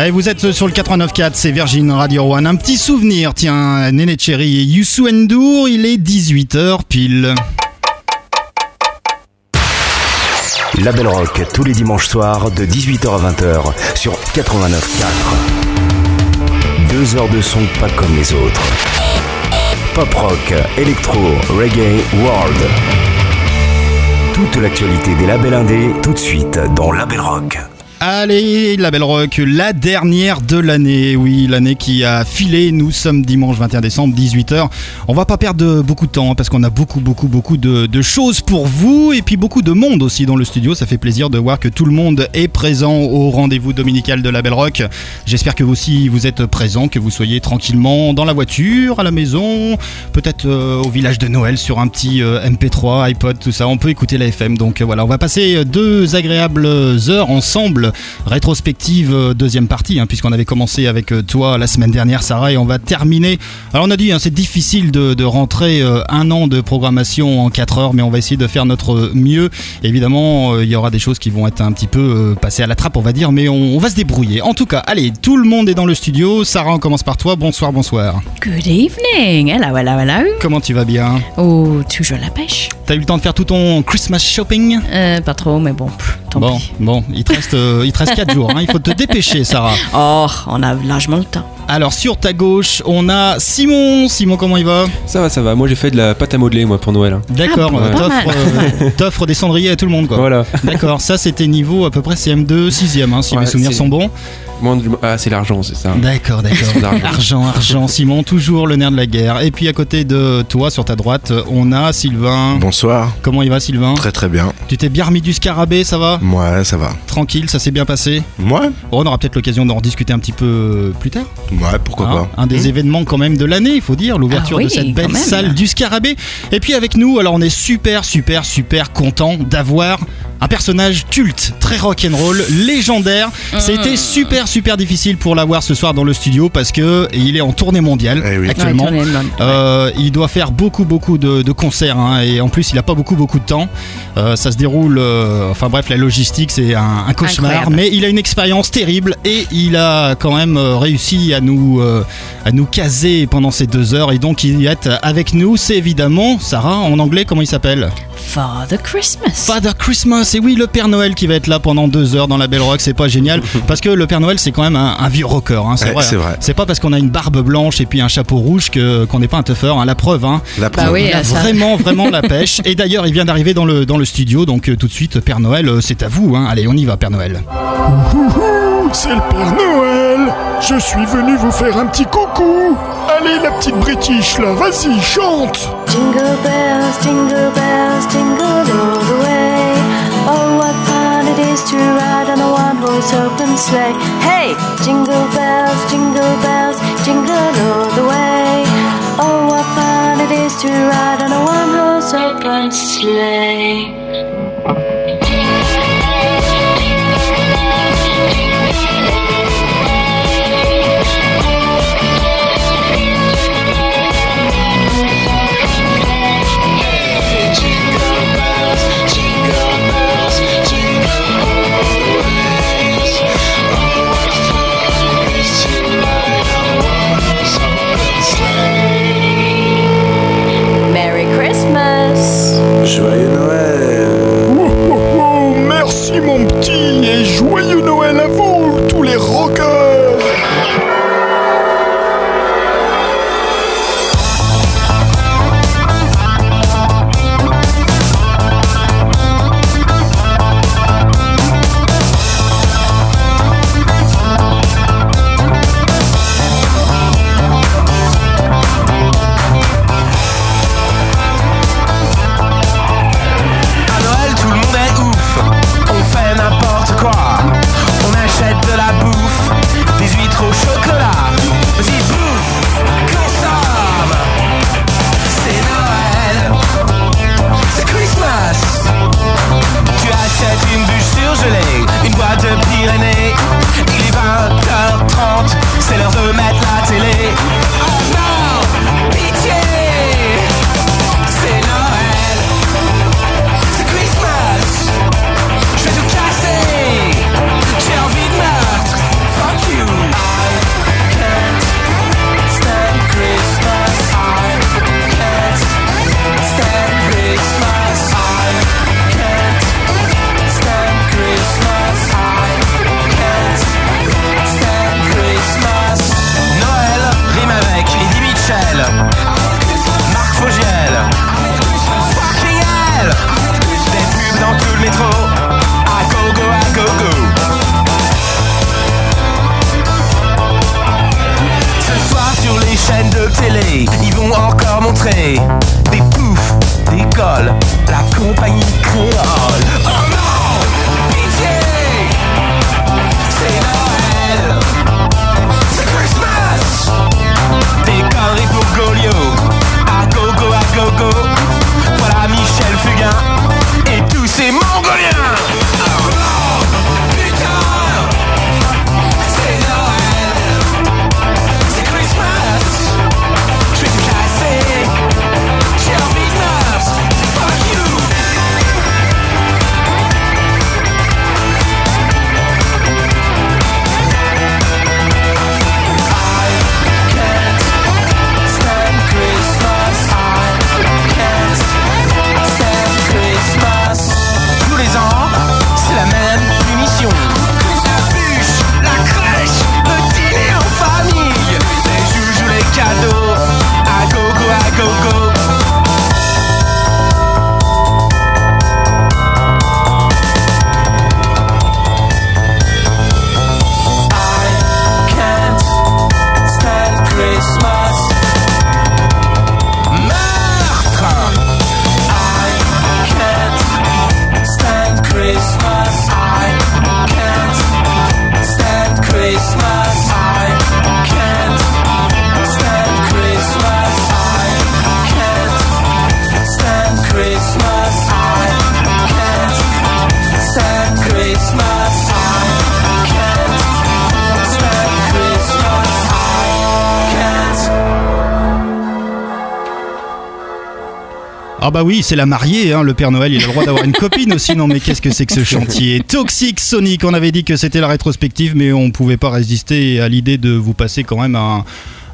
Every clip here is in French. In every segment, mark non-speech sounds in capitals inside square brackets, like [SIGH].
Allez, vous êtes sur le 89.4, c'est Virgin Radio One. Un petit souvenir, tiens, Néné Cherry et Youssou N'Dour, il est 18h pile. La Belle Rock, tous les dimanches soirs de 18h à 20h sur 89.4. Deux heures de son pas comme les autres. Pop rock, électro, reggae, world. Toute l'actualité des labels indés, tout de suite dans La Belle Rock. Allez, la Belle Rock, la dernière de l'année. Oui, l'année qui a filé. Nous sommes dimanche 21 décembre, 18h. On va pas perdre beaucoup de temps hein, parce qu'on a beaucoup, beaucoup, beaucoup de, choses pour vous et puis beaucoup de monde aussi dans le studio. Ça fait plaisir de voir que tout le monde est présent au rendez-vous dominical de la Belle Rock. J'espère que vous aussi vous êtes présents, que vous soyez tranquillement dans la voiture, à la maison, peut-être euh, au village de Noël sur un petit euh, MP3, iPod, tout ça. On peut écouter la FM. Donc euh, voilà, on va passer deux agréables heures ensemble rétrospective euh, deuxième partie, hein, puisqu'on avait commencé avec euh, toi la semaine dernière, Sarah, et on va terminer. Alors on a dit, hein, c'est difficile de, rentrer euh, un an de programmation en 4 heures, mais on va essayer de faire notre mieux. Évidemment, il y aura des choses qui vont être un petit peu passées à la trappe, on va dire, mais on, va se débrouiller. En tout cas, allez, tout le monde est dans le studio. Sarah, on commence par toi. Bonsoir, bonsoir. Good evening. Hello, hello, hello. Comment tu vas bien? Oh, toujours la pêche. T'as eu le temps de faire tout ton Christmas shopping? Pas trop, mais bon, tant bon, pis. Bon, il te reste euh, il te reste 4 jours. Hein. Il faut te dépêcher, Sarah. Oh, on a largement le temps. Alors, sur ta gauche, on a Simon. Simon, comment il va? Ça va, ça va. Moi, j'ai fait de la pâte à modeler, moi, pour Noël. Hein. D'accord. Ah, euh, t'offres des cendriers à tout le monde, quoi. Voilà. D'accord. Ça, c'était niveau à peu près CM2, 6ème, hein, si mes souvenirs sont bons. Ah, c'est l'argent, c'est ça. D'accord, d'accord. argent, argent, Simon, toujours le nerf de la guerre. Et puis à côté de toi, sur ta droite, on a Sylvain. Bonsoir. Comment il va, Sylvain? Très très bien. Tu t'es bien remis du scarabée, ça va? Ouais, ça va. Tranquille, ça s'est bien passé Ouais. on aura peut-être l'occasion d'en discuter un petit peu plus tard. Ouais, pourquoi hein pas. Un des hmm. événements quand même de l'année, il faut dire, l'ouverture ah de cette belle salle du scarabée. Et puis avec nous, alors on est super, super, super content d'avoir un personnage culte, très rock'n'roll, légendaire. C'était hmm. super, super difficile pour l'avoir ce soir dans le studio parce que il est en tournée mondiale eh actuellement. Euh, il doit faire beaucoup beaucoup de, concerts hein, et en plus il a pas beaucoup beaucoup de temps. Euh, ça se déroule, euh, enfin bref, la logistique c'est un, cauchemar, mais il a une expérience terrible et il a quand même réussi à nous à nous caser pendant ces deux heures et donc il est avec nous. C'est évidemment Sarah en anglais comment il s'appelle? Father Christmas. Father Christmas et oui le Père Noël qui va être là pendant deux heures dans la Belle Rock, c'est pas génial [LAUGHS] parce que le Père Noël c'est quand même un, vieux rocker, hein, c'est vrai. C'est pas parce qu'on a une barbe blanche et puis un chapeau rouge que qu'on n'est pas un tougher. Hein, la preuve, hein. La preuve. Bah il a vraiment, [LAUGHS] vraiment la pêche. Et d'ailleurs, il vient d'arriver dans le dans le studio, donc euh, tout de suite, Père Noël, euh, c'est à vous. Hein. Allez, on y va, Père Noël. C'est le Père Noël. Je suis venu vous faire un petit coucou. Allez, la petite British, là, vas-y, chante. Jingle bells, jingle bells, jingle all the way. Oh, what fun it is to ride on a one-horse open sleigh. Hey, jingle bells, jingle bells, jingle all the way. Oh, what fun it is to ride on a one-horse open sleigh. Oui, c'est la mariée, hein, le Père Noël, il a le droit d'avoir une copine aussi. Non mais qu'est-ce que c'est que ce chantier Toxic Sonic, on avait dit que c'était la rétrospective, mais on pouvait pas résister à l'idée de vous passer quand même un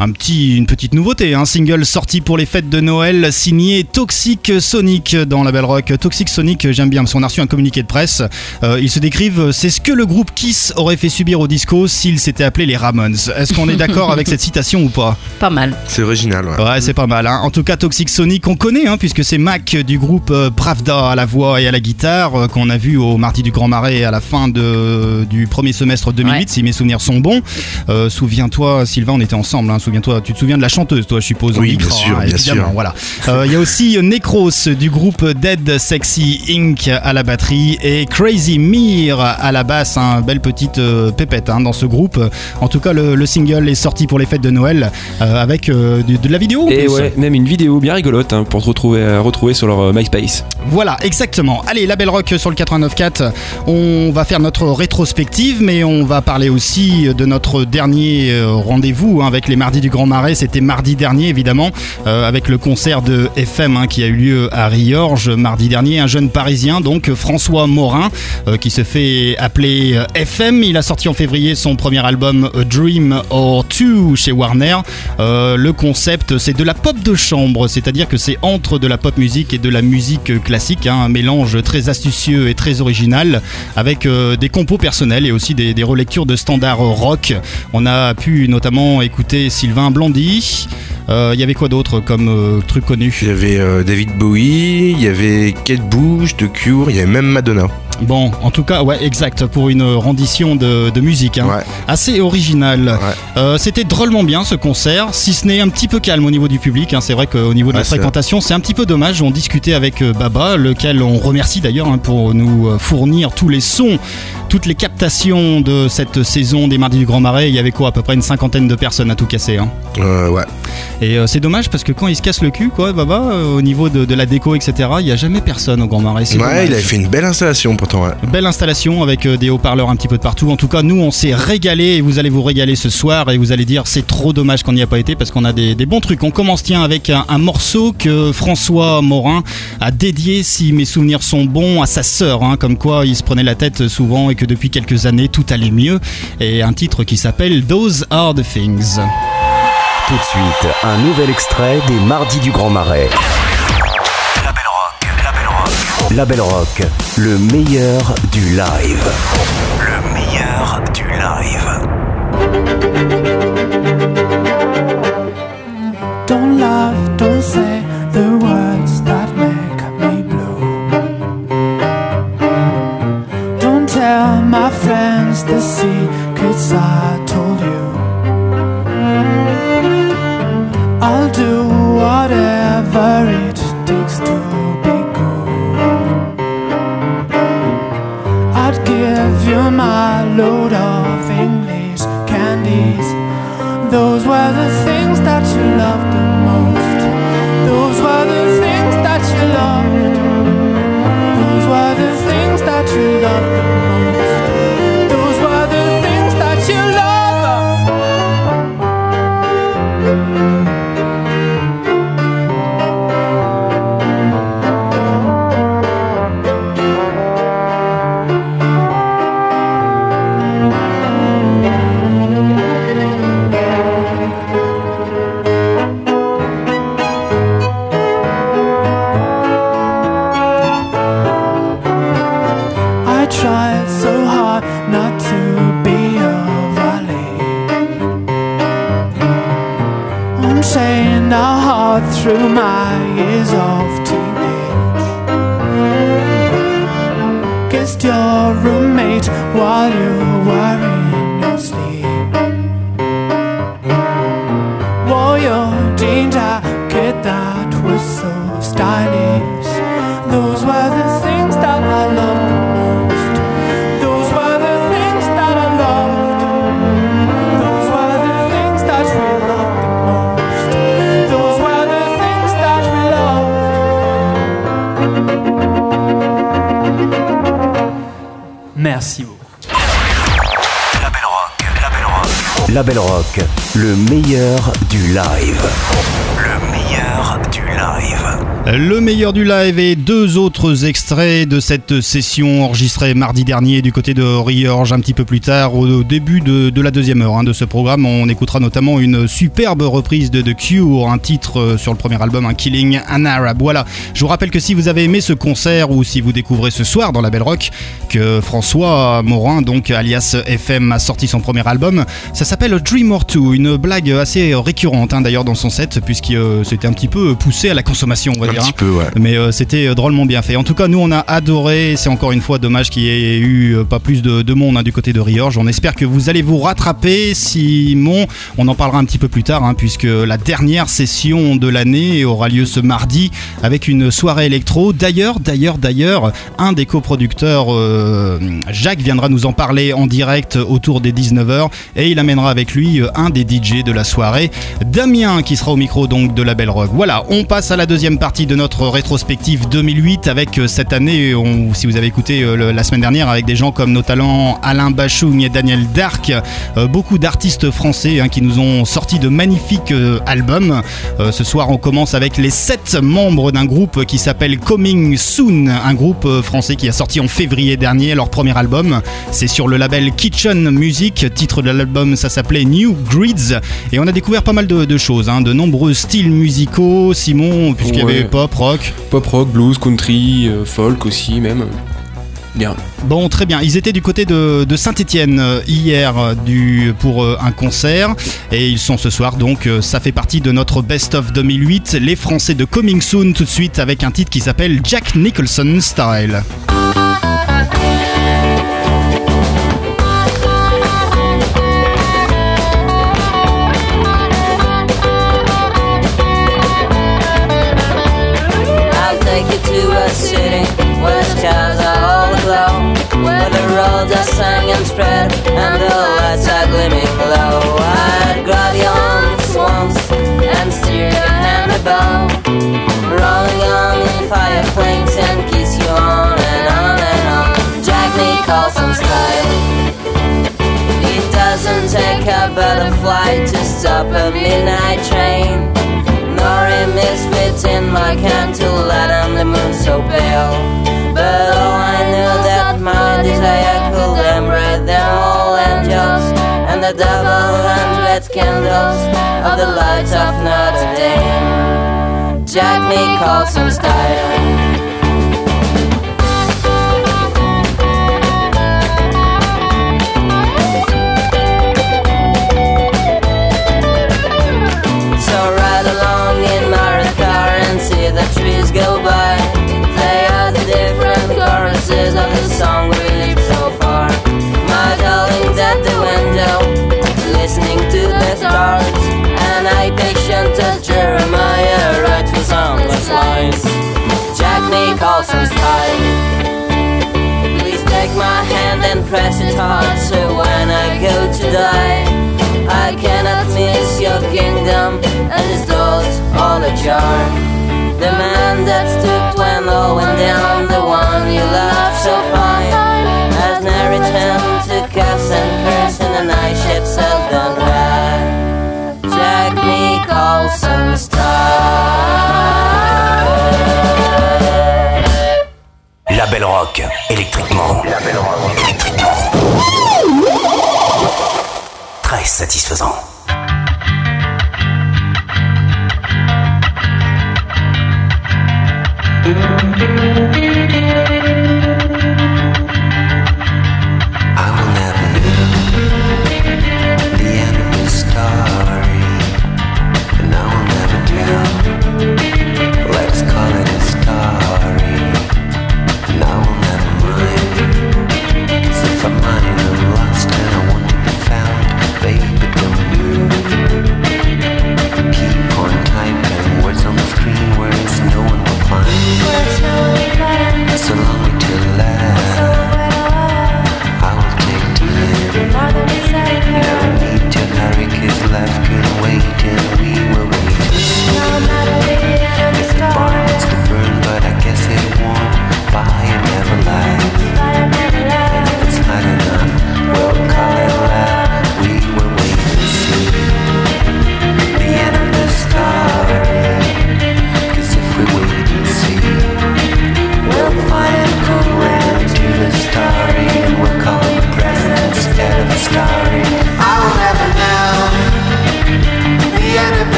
un petit, une petite nouveauté, un single sorti pour les fêtes de Noël signé Toxic Sonic dans la Belle Rock. Toxic Sonic, j'aime bien parce qu'on a reçu un communiqué de presse. Euh, ils se décrivent, c'est ce que le groupe Kiss aurait fait subir au disco s'il s'était appelé les Ramones. Est-ce qu'on est, d'accord avec cette citation ou pas? Pas mal. C'est original, ouais. Ouais, c'est pas mal. Hein. En tout cas, Toxic Sonic, on connaît, hein, puisque c'est Mac du groupe euh, Pravda à la voix et à la guitare, euh, qu'on a vu au Mardi du Grand Marais à la fin de, du premier semestre 2008, Ouais. si mes souvenirs sont bons. Euh, souviens-toi, Sylvain, on était ensemble. Hein, souviens-toi, tu te souviens de la chanteuse, toi, je suppose. Oui, en bien micro, sûr, hein, bien évidemment, sûr. Voilà. Euh, Il y a aussi Necros du groupe Dead Sexy Inc. à la batterie et Crazy Mir à la basse. Un belle petite euh, pépette hein, dans ce groupe. En tout cas, le, le single est sorti pour les fêtes de Noël euh, avec euh, de, la vidéo. Et plus. ouais, même une vidéo bien rigolote hein, pour te retrouver, retrouver sur leur MySpace. Voilà, exactement. Allez, la Belle Rock sur le 89.4. On va faire notre rétrospective, mais on va parler aussi de notre dernier rendez-vous hein, avec les Mardis du Grand Marais. C'était mardi dernier, évidemment, euh, avec le concert de FM hein, qui a eu lieu à Riorges mardi dernier. Un jeune Parisien, donc François Morin, euh, qui se fait appeler euh, FM. Il a sorti en février son premier album A Dream or Two chez Warner. Le concept, c'est de la pop de chambre, c'est-à-dire que c'est entre de la pop musique et de la musique classique, hein, un mélange très astucieux et très original, avec des compos personnels et aussi des, des relectures de standards rock. On a pu notamment écouter Sylvain Blondy. Euh, Il y avait quoi d'autre comme euh, truc connu? Il y avait euh, David Bowie, il y avait Kate Bush, The Cure, il y avait même Madonna. Bon, en tout cas, ouais, exact, pour une rendition de, de musique. hein. Ouais. Assez original. Ouais. Euh, C'était drôlement bien ce concert, si ce n'est un petit peu calme au niveau du public. hein. C'est vrai qu'au niveau de la Ouais, fréquentation, c'est un petit peu dommage. On discutait avec euh, Baba, lequel on remercie d'ailleurs hein, pour nous euh, fournir tous les sons, toutes les captations de cette saison des Mardis du Grand Marais. Il y avait quoi, à peu près une cinquantaine de personnes à tout casser. Euh, ouais. Et euh, c'est dommage parce que quand il se casse le cul, quoi, Baba, au niveau de, de la déco, etc., il n'y a jamais personne au Grand Marais. Ouais, dommage. il avait fait une belle installation Ouais. Belle installation avec euh, des haut-parleurs un petit peu de partout. En tout cas, nous, on s'est régalé et vous allez vous régaler ce soir et vous allez dire c'est trop dommage qu'on n'y a pas été parce qu'on a des, des bons trucs. On commence tiens avec un, un morceau que François Morin a dédié, si mes souvenirs sont bons, à sa sœur. hein, comme quoi, il se prenait la tête souvent et que depuis quelques années, tout allait mieux. Et un titre qui s'appelle Those Are the Things. Tout de suite, un nouvel extrait des Mardis du Grand Marais. Rock. La Belle Rock, le meilleur du live. Le meilleur du live. Don't laugh, don't say the words that make me blue. Don't tell my friends the secrets I told you. I'll do whatever my load of English candies. Those were the things that you loved meilleur du live et deux autres extraits de cette session enregistrée mardi dernier du côté de Riorge un petit peu plus tard au début de, de la deuxième heure hein, de ce programme. On écoutera notamment une superbe reprise de The Cure, un titre euh, sur le premier album, un Killing an Arab. Voilà, je vous rappelle que si vous avez aimé ce concert ou si vous découvrez ce soir dans la Belle Rock que François Morin, donc alias FM, a sorti son premier album, ça s'appelle Dream or Two, une blague assez récurrente hein, d'ailleurs dans son set puisque euh, c'était un petit peu poussé à la consommation, on va Un dire. petit hein. peu, ouais. Mais euh, c'était euh, drôlement bien fait. En tout cas, nous, on a adoré. C'est encore une fois dommage qu'il y ait eu euh, pas plus de, de monde hein, du côté de Riorge. On espère que vous allez vous rattraper. Simon, on en parlera un petit peu plus tard, hein, puisque la dernière session de l'année aura lieu ce mardi avec une soirée électro. D'ailleurs, d'ailleurs, d'ailleurs, un des coproducteurs, euh, Jacques, viendra nous en parler en direct autour des 19h et il amènera avec lui un des DJ de la soirée, Damien, qui sera au micro donc de la Belle Rock. Voilà, on passe à la deuxième partie de notre rétrospective 2008 avec euh, cette année, on- si vous avez écouté euh, le- la semaine dernière, avec des gens comme nos talents Alain Bachung et Daniel Dark, euh, beaucoup d'artistes français hein, qui nous ont sorti de magnifiques euh, albums. Euh, ce soir, on commence avec les sept membres d'un groupe qui s'appelle Coming Soon, un groupe euh, français qui a sorti en février dernier leur premier album. C'est sur le label Kitchen Music. Titre de l'album, ça s'appelait New Grids. Et on a découvert pas mal de, de choses, hein, de nombreux styles musicaux. Simon, puisqu'il y avait pop, rock. Pop rock, blues, country, euh, folk aussi même. Bien. Bon, très bien. Ils étaient du côté de, Saint-Etienne hier euh, pour euh, un concert et ils sont ce soir. Donc, euh, ça fait partie de notre Best of 2008. Les Français de Coming Soon, tout de suite avec un titre qui s'appelle Jack Nicholson Style. Where the roads are sang and spread, and the lights are gleaming low. I'd grab your arms once and steer your hand above, rolling on in fire flames and kiss you on and on and on. Jack Nicholson style. It doesn't take a butterfly to stop a midnight train. Nor a misfit in my candlelight on the moon so pale. But all I knew that my desire could them all angels and the double hundred candles of the lights of Notre Dame. Jack Nicholson style. as Jeremiah right for soundless lines. Jack Nicholson's type. Please take my hand and press it hard so when I go to die, I cannot miss your kingdom and its doors all ajar. The man that stood when all went down, the one you loved so fine, has now returned to cuss and curse in the night ship seldom. Rock. Label rock, électriquement. Très satisfaisant.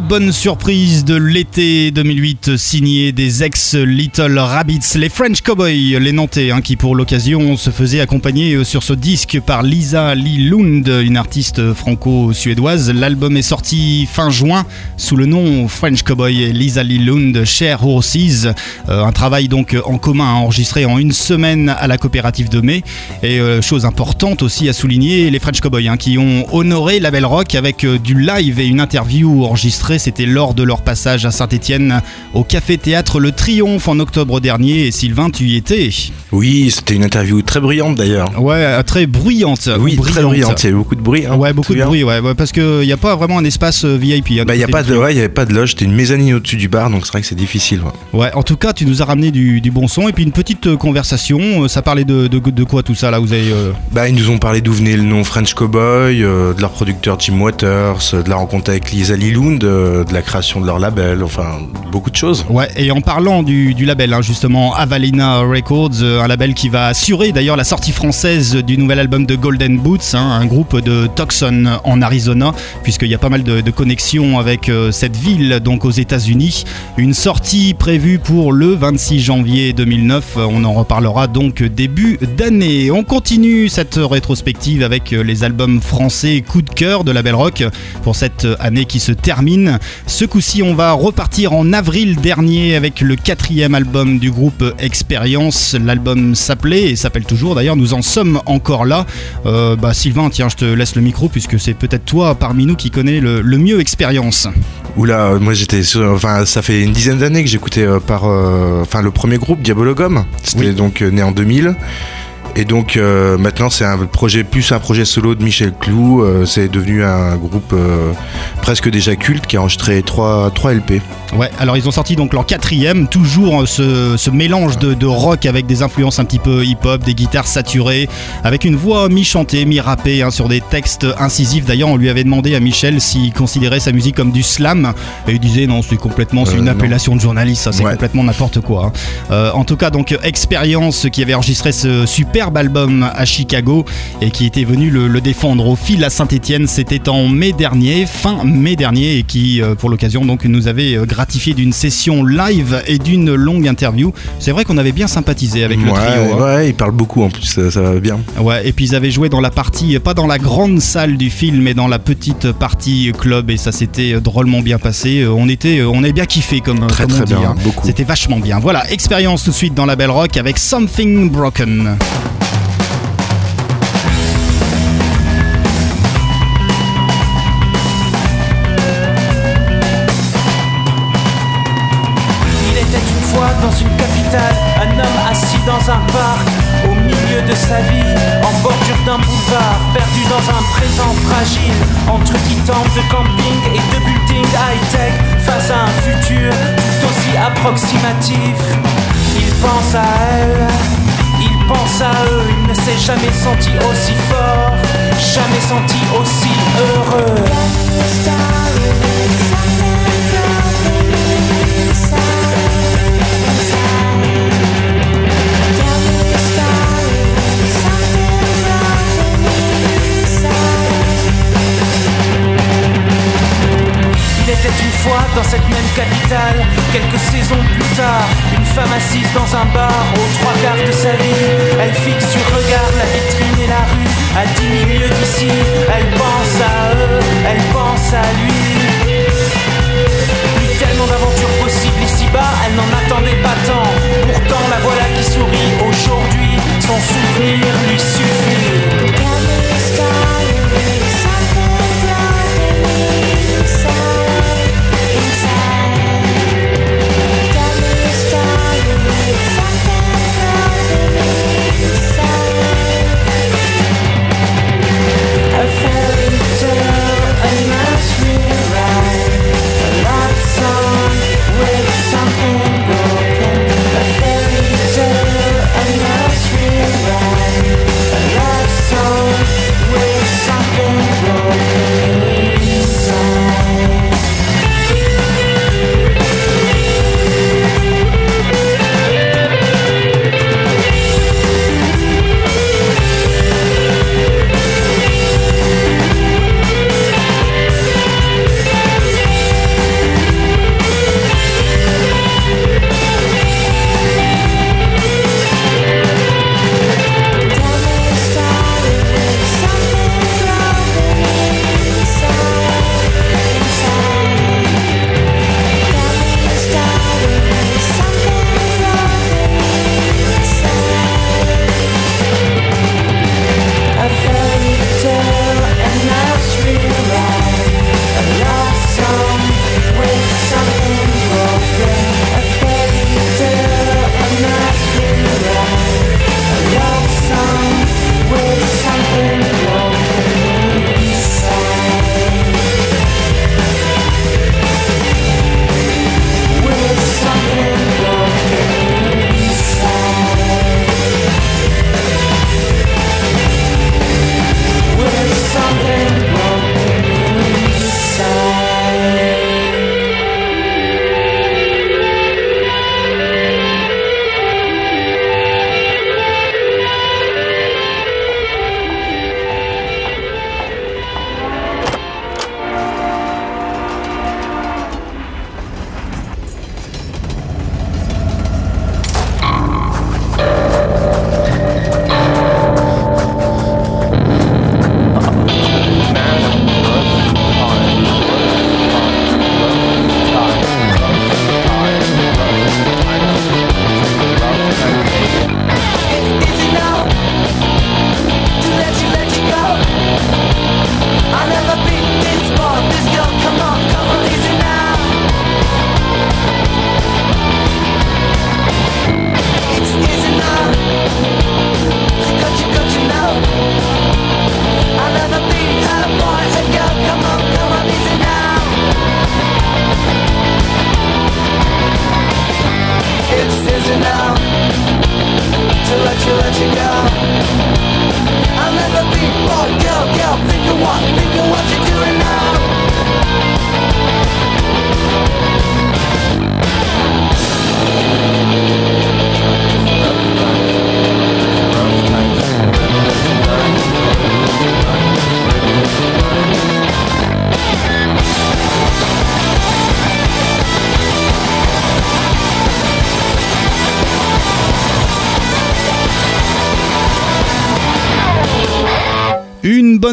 Bonne surprise de l'été 2008 signée des ex Little Rabbits, les French Cowboys, les Nantais, hein, qui pour l'occasion se faisaient accompagner euh, sur ce disque par Lisa Lee Lund, une artiste franco-suédoise. L'album est sorti fin juin sous le nom French Cowboy et Lisa Lee Lund Share Horses, Euh, un travail donc en commun enregistré en une semaine à la coopérative de mai. Et euh, chose importante aussi à souligner, les French Cowboys hein, qui ont honoré la Belle Rock avec du live et une interview enregistrée. C'était lors de leur passage à Saint-Etienne au Café Théâtre Le Triomphe en octobre dernier. Et Sylvain, tu y étais Oui, c'était une interview très bruyante d'ailleurs. Ouais, euh, très bruyante. Oui, ou très bruyante. Il y avait beaucoup de bruit. hein, Ouais, beaucoup de bruit, ouais, ouais, parce qu'il n'y a pas vraiment un espace euh, VIP. hein, Bah, il du y a côté pas du de, Triomphe. ouais, il y avait pas de loge. C'était une mezzanine au-dessus du bar, donc c'est vrai que c'est difficile. ouais. Ouais, en tout cas, tu nous as ramené du, du bon son et puis une petite euh, conversation. Euh, Ça parlait de, de, de quoi tout ça là Vous avez. euh, Bah, ils nous ont parlé d'où venait le nom French Cowboy, euh, de leur producteur Jim Waters, euh, de la rencontre avec Lisa Lilund, euh, de la création de leur label, enfin beaucoup de choses. Ouais, et en parlant du, label, hein, justement, Avalina Records, euh, un label qui va assurer d'ailleurs la sortie française du nouvel album de Golden Boots, hein, un groupe de Tucson en Arizona, puisqu'il y a pas mal de, connexions avec euh, cette ville, donc aux États-Unis. Une sortie prévue pour le 26 janvier 2009. Euh, On en reparlera donc début d'année. On continue cette rétrospective avec les albums français coup de cœur de la Belle Rock pour cette année qui se termine Ce coup-ci, on va repartir en avril dernier avec le quatrième album du groupe Expérience. L'album s'appelait et s'appelle toujours. D'ailleurs, nous en sommes encore là. Euh, bah, Sylvain, tiens, je te laisse le micro puisque c'est peut-être toi parmi nous qui connais le, le mieux Expérience. Oula, moi j'étais sur- enfin ça fait une dizaine d'années que j'écoutais euh, par euh, enfin le premier groupe Diabologum. C'était Oui. donc né en 2000. Et donc euh, maintenant c'est un projet plus un projet solo de Michel Clou. Euh, c'est devenu un groupe euh, presque déjà culte qui a enregistré 3, 3 LP. Ouais, alors ils ont sorti donc leur quatrième, toujours euh, ce, ce mélange de, de rock avec des influences un petit peu hip-hop, des guitares saturées, avec une voix mi-chantée, mi-rappée hein, sur des textes incisifs. D'ailleurs, on lui avait demandé à Michel s'il considérait sa musique comme du slam, et il disait non, c'est complètement, c'est une appellation de journaliste, ça c'est Ouais. complètement n'importe quoi. hein. En tout cas, donc Expérience qui avait enregistré ce superbe album à Chicago et qui était venu le, le défendre au fil à Saint-Etienne, c'était en mai dernier, fin mai dernier, et qui euh, pour l'occasion donc nous avait euh, gratifié d'une session live et d'une longue interview. C'est vrai qu'on avait bien sympathisé avec le ouais, trio. hein. ouais, il parle beaucoup en plus, ça, ça va bien. Ouais, et puis ils avaient joué dans la partie, pas dans la grande salle du film, mais dans la petite partie club, et ça s'était euh, drôlement bien passé. Euh, On était, euh, on avait bien kiffé comme, Très, comme on très dit. bien, hein. beaucoup. C'était vachement bien. Voilà, expérience tout de suite dans la Belle Rock avec Something Broken. Assis dans un parc, au milieu de sa vie, en bordure d'un boulevard, perdu dans un présent fragile, entre temples de camping et de buildings high-tech, face à un futur tout aussi approximatif. Il pense à elle, il pense à eux, il ne s'est jamais senti aussi fort, jamais senti aussi heureux. Il était une fois dans cette même capitale, quelques saisons plus tard, une femme assise dans un bar aux trois quarts de sa vie. Elle fixe du regard la vitrine et la rue, à dix milieux d'ici. Elle pense à eux, elle pense à lui. Plus tellement d'aventures possibles ici-bas, elle n'en attendait pas tant. Pourtant, la voilà qui sourit aujourd'hui, son souvenir lui suffit.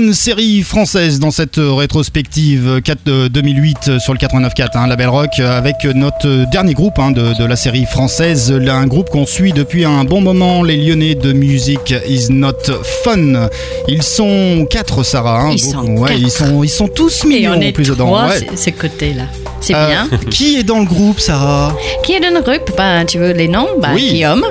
Bonne série française dans cette euh, rétrospective euh, 4 de 2008 euh, sur le 89.4, hein, Label Rock, euh, avec notre euh, dernier groupe hein, de, de la série française, un groupe qu'on suit depuis un bon moment, les Lyonnais de Music Is Not Fun. Ils sont quatre, Sarah. hein, Ils sont ouais, quatre. ils sont, ils sont tous Et mignons on est plus dedans. ouais. c'est- ces côtés-là. C'est Euh, bien. [LAUGHS] Qui est dans le groupe, Sarah? Qui est dans le groupe? Bah, Tu veux les noms? Bah, Oui. Guillaume,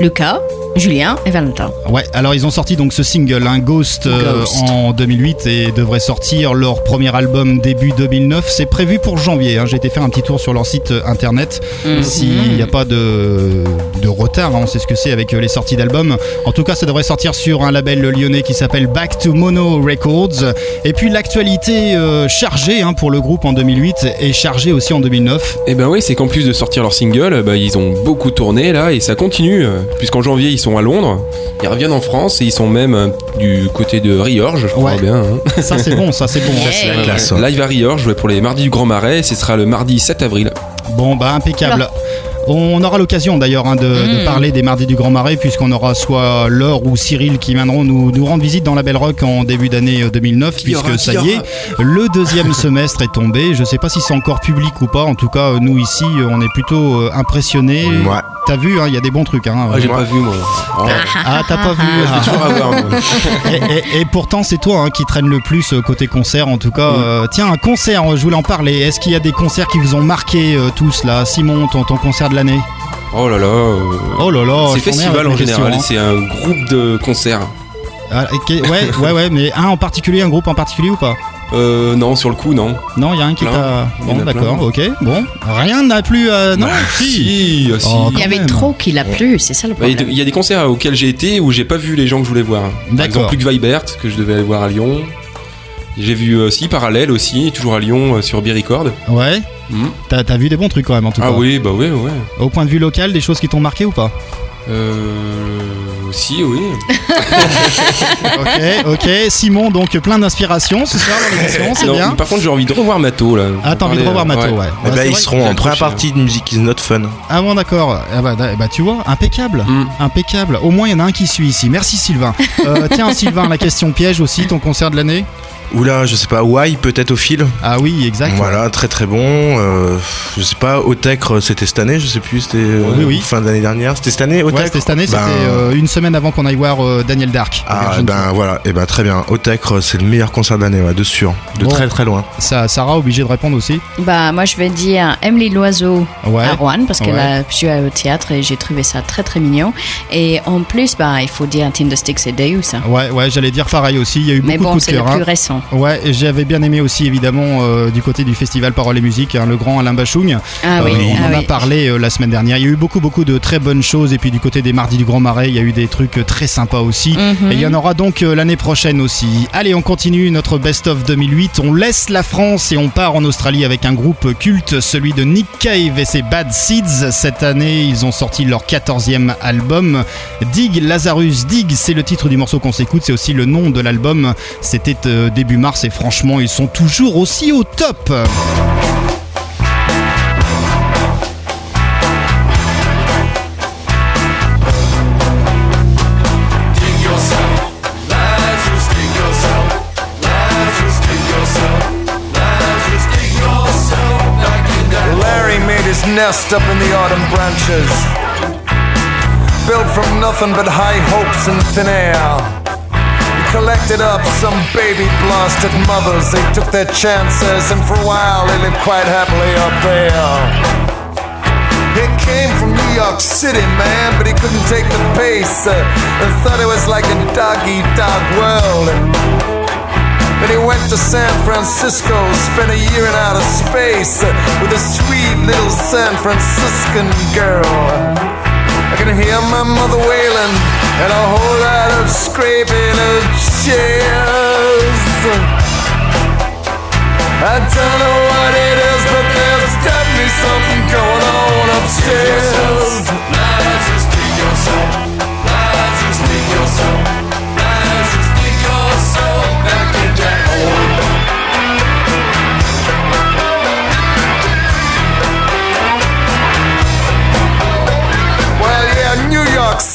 Lucas, Julien et Valentin. Ouais, alors ils ont sorti donc ce single, un Ghost, euh, Ghost. en 2008 et devraient sortir leur premier album début 2009. C'est prévu pour janvier. hein. J'ai été faire un petit tour sur leur site euh, internet. Mhm. S'il n'y a pas de, de retard, hein, on sait ce que c'est avec euh, les sorties d'albums. En tout cas, ça devrait sortir sur un label lyonnais qui s'appelle Back to Mono Records. Et puis l'actualité euh, chargée hein, pour le groupe en 2008 est chargée aussi en 2009. Et ben oui, c'est qu'en plus de sortir leur single, bah, ils ont beaucoup tourné là et ça continue. Puisqu'en janvier, ils sont à Londres, ils reviennent en France et ils sont même euh, du côté de Riorges, je crois Ouais. bien. hein. [LAUGHS] Ça c'est bon, ça c'est bon. [LAUGHS] C'est la classe. Live à Riorges ouais, pour les mardis du Grand Marais, ce sera le mardi 7 avril. Bon, bah impeccable. On aura l'occasion d'ailleurs hein, de, de Mm. parler des mardis du Grand Marais, puisqu'on aura soit Laure ou Cyril qui viendront nous, nous rendre visite dans la Belle Rock en début d'année euh, 2009, Il y aura, puisque ça y y est, le deuxième [LAUGHS] semestre est tombé. Je sais pas si c'est encore public ou pas. En tout cas, euh, nous ici, euh, on est plutôt euh, impressionnés. Ouais. T'as vu, hein, il y a des bons trucs. Hein, Ah, j'ai pas vu moi. Oh. Ah, t'as pas vu. Je ah. vais toujours avoir moi. [LAUGHS] Et, et- et pourtant, c'est toi hein, qui traîne le plus euh, côté concert. En tout cas, euh, tiens, un concert, je voulais en parler. Est-ce qu'il y a des concerts qui vous ont marqué euh, tous là? Simon, ton, ton concert de l'année Oh là là. euh, Oh là là, c'est festival en général, c'est un groupe de concerts. hein. Ah, ouais, [LAUGHS] ouais, ouais, mais un en particulier, un groupe en particulier ou pas? Euh, non, sur le coup, non. Non, il y a un qui t'a. Il Bon, d'accord, ok, bon. Rien n'a plus. euh, non, Bah, si. si, ah, si. Oh, Il y avait même. trop qu'il a plu, c'est ça le Bah, Il problème. y a des concerts auxquels j'ai été où j'ai pas vu les gens que je voulais voir. Par D'accord. exemple, Luc Weibert, que je devais aller voir à Lyon. J'ai vu euh, aussi Parallèle aussi, toujours à Lyon, euh, sur B-Record. Ouais. Mhm. T'as vu des bons trucs quand même, en tout Ah cas. oui, bah ouais, ouais. Au point de vue local, des choses qui t'ont marqué ou pas? Euh. Aussi, oui. [LAUGHS] Ok, ok. Simon, donc plein d'inspiration ce soir dans l'émission, c'est bien. Par contre, j'ai envie de revoir Mato là. Ah, t'as envie de revoir euh, Mato, ouais. Eh Ouais, ben, c'est ils seront en première partie de Music is Not Fun. Ah bon d'accord, ah bah, bah, tu vois, impeccable, Mm. impeccable. Au moins il y en a un qui suit ici. Merci Sylvain. Euh, tiens Sylvain, la question piège aussi, ton concert de l'année? Oula, je sais pas, Why peut-être au fil. Ah oui, exact. Voilà, très très bon. Euh, je sais pas, Otecre, c'était cette année, je sais plus, c'était euh, Oui, oui. fin d'année dernière. C'était cette année, Ouais, Otecre c'était cette année, Ben, c'était euh, une semaine avant qu'on aille voir euh, Daniel Dark. Ah, ben voilà, et ben très bien. Otecre, c'est le meilleur concert de l'année, ouais, de sûr. De Bon. très très loin. Ça, Sarah obligée de répondre aussi. Bah, moi, je vais dire Emily Loiseau Ouais. à Rouen parce qu'elle Ouais. a joué au théâtre et j'ai trouvé ça très très mignon. Et en plus, bah, il faut dire Tindersticks et Deus. hein. Ouais, ouais, j'allais dire pareil aussi. Il y a eu Mais beaucoup bon, de coups c'est de le cœur. plus hein. Ouais, j'avais bien aimé aussi évidemment euh, du côté du festival Parole et Musique, hein, le grand Alain Bachung. Ah oui, Euh, on ah en a parlé euh, la semaine dernière. Il y a eu beaucoup beaucoup de très bonnes choses et puis du côté des Mardis du Grand Marais, il y a eu des trucs très sympas aussi. Mhm. Et il y en aura donc l'année prochaine aussi. Allez, on continue notre best-of 2008. On laisse la France et on part en Australie avec un groupe culte, celui de Nick Cave et ses Bad Seeds. Cette année, ils ont sorti leur 14e album. Dig Lazarus Dig, c'est le titre du morceau qu'on s'écoute, c'est aussi le nom de l'album. C'était euh, début mars et franchement, ils sont toujours aussi au top. Nest up in the autumn branches. Built from nothing but high hopes and thin air. Collected up some baby blasted mothers. They took their chances, and for a while they lived quite happily up there. He came from New York City, man, but he couldn't take the pace uh, and thought it was like a dog eat dog world. Then he went to San Francisco, spent a year in outer space uh, with a sweet little San Franciscan girl. I can hear my mother wailing and a whole lot of scraping of chairs. I don't know what it is, but there's definitely something going on upstairs. Lies and speak yourself. Lies and speak yourself. Lies and speak yourself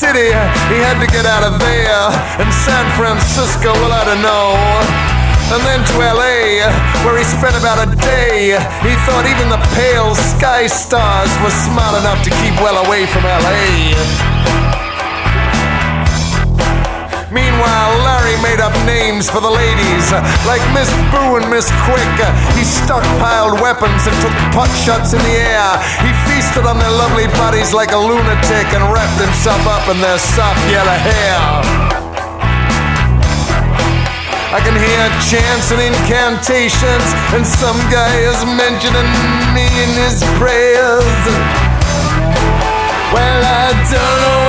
City, he had to get out of there. And San Francisco, well, I don't know. And then to LA, where he spent about a day. He thought even the pale sky stars were smart enough to keep well away from LA. Meanwhile, Larry made up names for the ladies, like Miss Boo and Miss Quick. He stockpiled weapons and took pot shots in the air. He feasted on their lovely bodies like a lunatic and wrapped himself up in their soft yellow hair. I can hear chants and incantations, and some guy is mentioning me in his prayers. Well, I don't know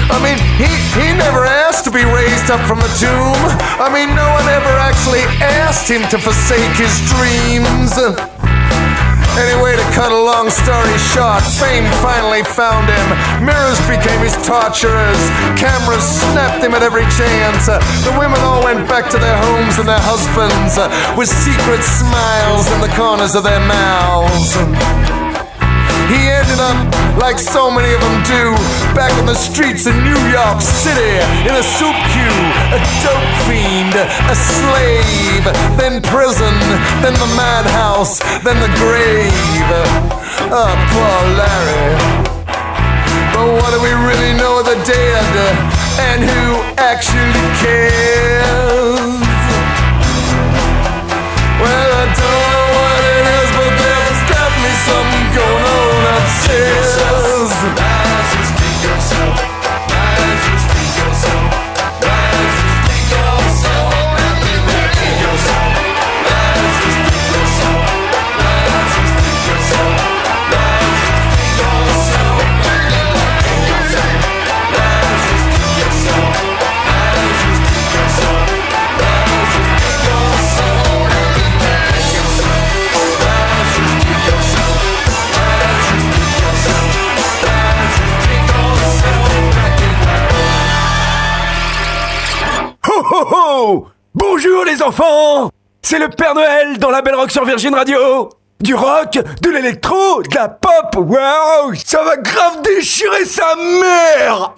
I mean, he, he never asked to be raised up from the tomb. I mean, no one ever actually asked him to forsake his dreams. Anyway, to cut a long story short, fame finally found him. Mirrors became his torturers. Cameras snapped him at every chance. The women all went back to their homes and their husbands with secret smiles in the corners of their mouths. He ended up, like so many of them do, back on the streets of New York City in a soup queue, a dope fiend, a slave, then prison, then the madhouse, then the grave. Oh, poor Larry. But what do we really know of the dead? And who actually cares? Bonjour les enfants. C'est le Père Noël dans la Belle Rock sur Virgin Radio. Du rock, de l'électro, de la pop, waouh Ça va grave déchirer sa mère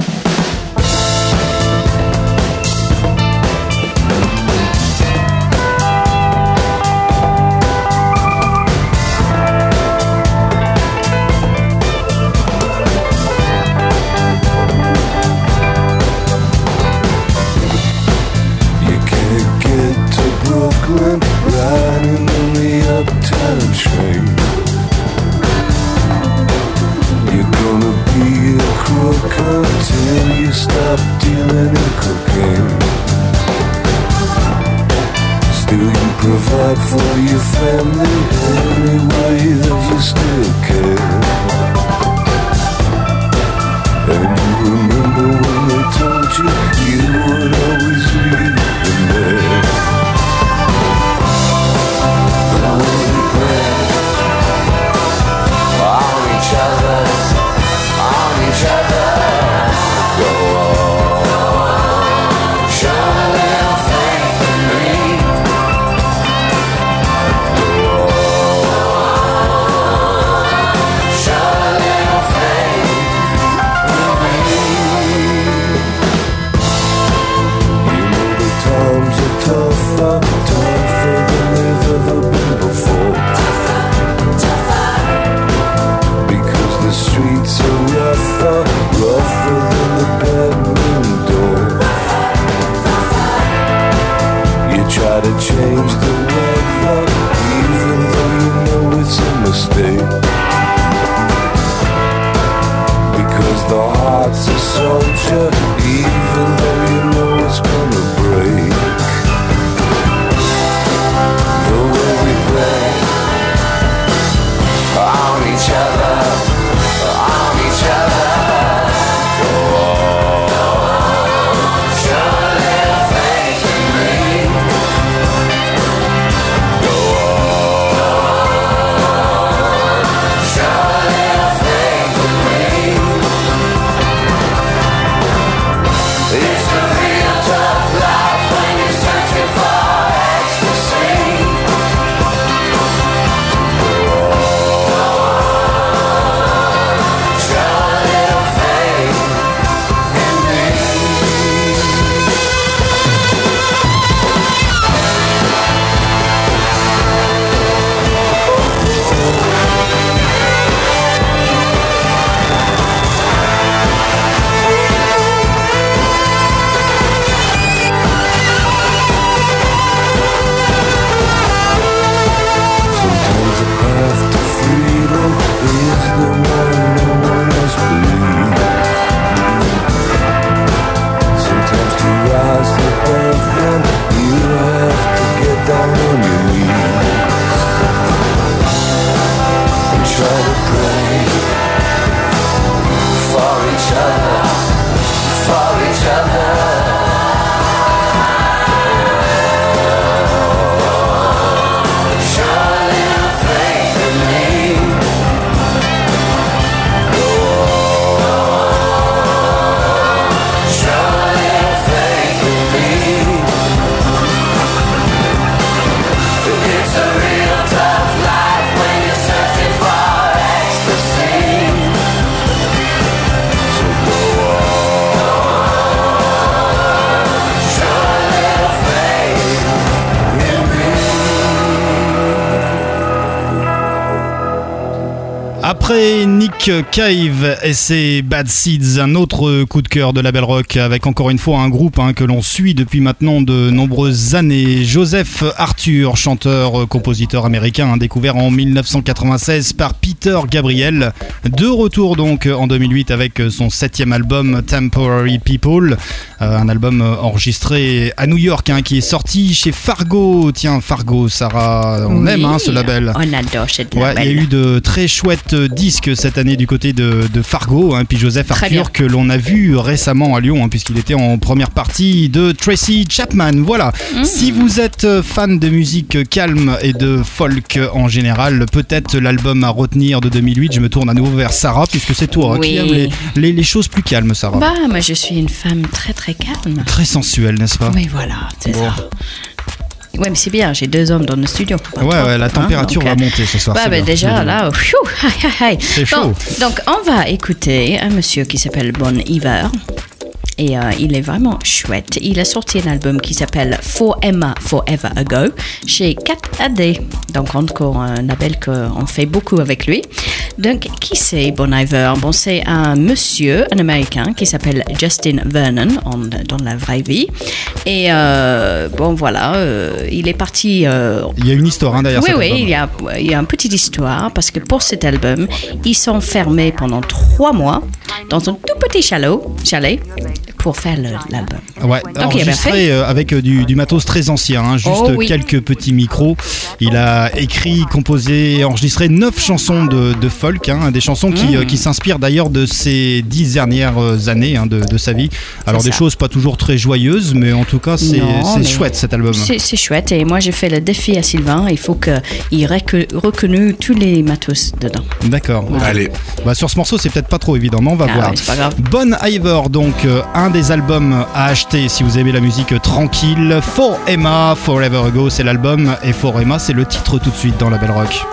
Brooklyn, riding on the uptown train. You're gonna be a crook until you stop dealing in cocaine. Still, you provide for your family any way that you still care. And you remember when they told you you would always be. Nick Cave et ses Bad Seeds, un autre coup de cœur de la Belle Rock avec encore une fois un groupe hein, que l'on suit depuis maintenant de nombreuses années. Joseph Arthur, chanteur, compositeur américain, hein, découvert en 1996 par Peter Gabriel. De retour donc en 2008 avec son septième album Temporary People, Euh, un album enregistré à New York hein, qui est sorti chez Fargo. Tiens, Fargo, Sarah, on Oui, aime hein, ce label. On adore cette Ouais, il y a eu de très chouettes disques cette année du côté de, de Fargo, hein, puis Joseph Très Arthur bien. que l'on a vu récemment à Lyon, puisqu'il était en première partie de Tracy Chapman. Voilà. Mm. Si vous êtes fan de musique calme et de folk en général, peut-être l'album à retenir de 2008. Je me tourne à nouveau vers Sarah, puisque c'est toi hein, qui aime les, les- les choses plus calmes, Sarah. Bah, moi je suis une femme très très calme. Très sensuelle, n'est-ce pas? Oui, voilà, c'est Bon. ça. Ouais, mais c'est bien, j'ai deux hommes dans le studio. Ouais, ouais, la hein, température donc, va euh, monter ce soir. Bah, bien. déjà là. [LAUGHS] C'est Bon, chaud. donc on va écouter un monsieur qui s'appelle Bon Iver. Et euh, il est vraiment chouette. Il a sorti un album qui s'appelle For Emma Forever Ago chez 4AD. Donc encore un label qu'on fait beaucoup avec lui. Donc qui c'est Bon Iver? Bon c'est un monsieur, un américain qui s'appelle Justin Vernon en- dans la vraie vie. Et euh, bon voilà, euh, il est parti euh, Il y a une histoire hein, derrière oui, oui, il y, a, il y a une petite histoire parce que pour cet album, ils sont fermés pendant trois mois dans un tout petit chalet, chalet pour faire l'album. Ouais, enregistré avec du, du matos très ancien, hein, juste Oh, oui. quelques petits micros. Il a écrit, composé, enregistré neuf chansons de, de folk, hein, des chansons qui, euh, qui s'inspirent d'ailleurs de ces dix dernières euh, années hein, de, de sa vie. Alors des ça. choses pas toujours très joyeuses, mais en tout cas c'est chouette cet album. C'est chouette et moi j'ai fait le défi à Sylvain. Il faut qu'il reconnu tous les matos dedans. D'accord. Ouais. Allez. Bah, sur ce morceau c'est peut-être pas trop évident, mais on va Ah voir. ouais, c'est pas grave. Bon Iver, donc euh, un des albums à acheter si vous aimez la musique tranquille. For Emma, Forever Ago, c'est l'album, et For Emma, c'est le titre tout de suite dans la Belle Rock.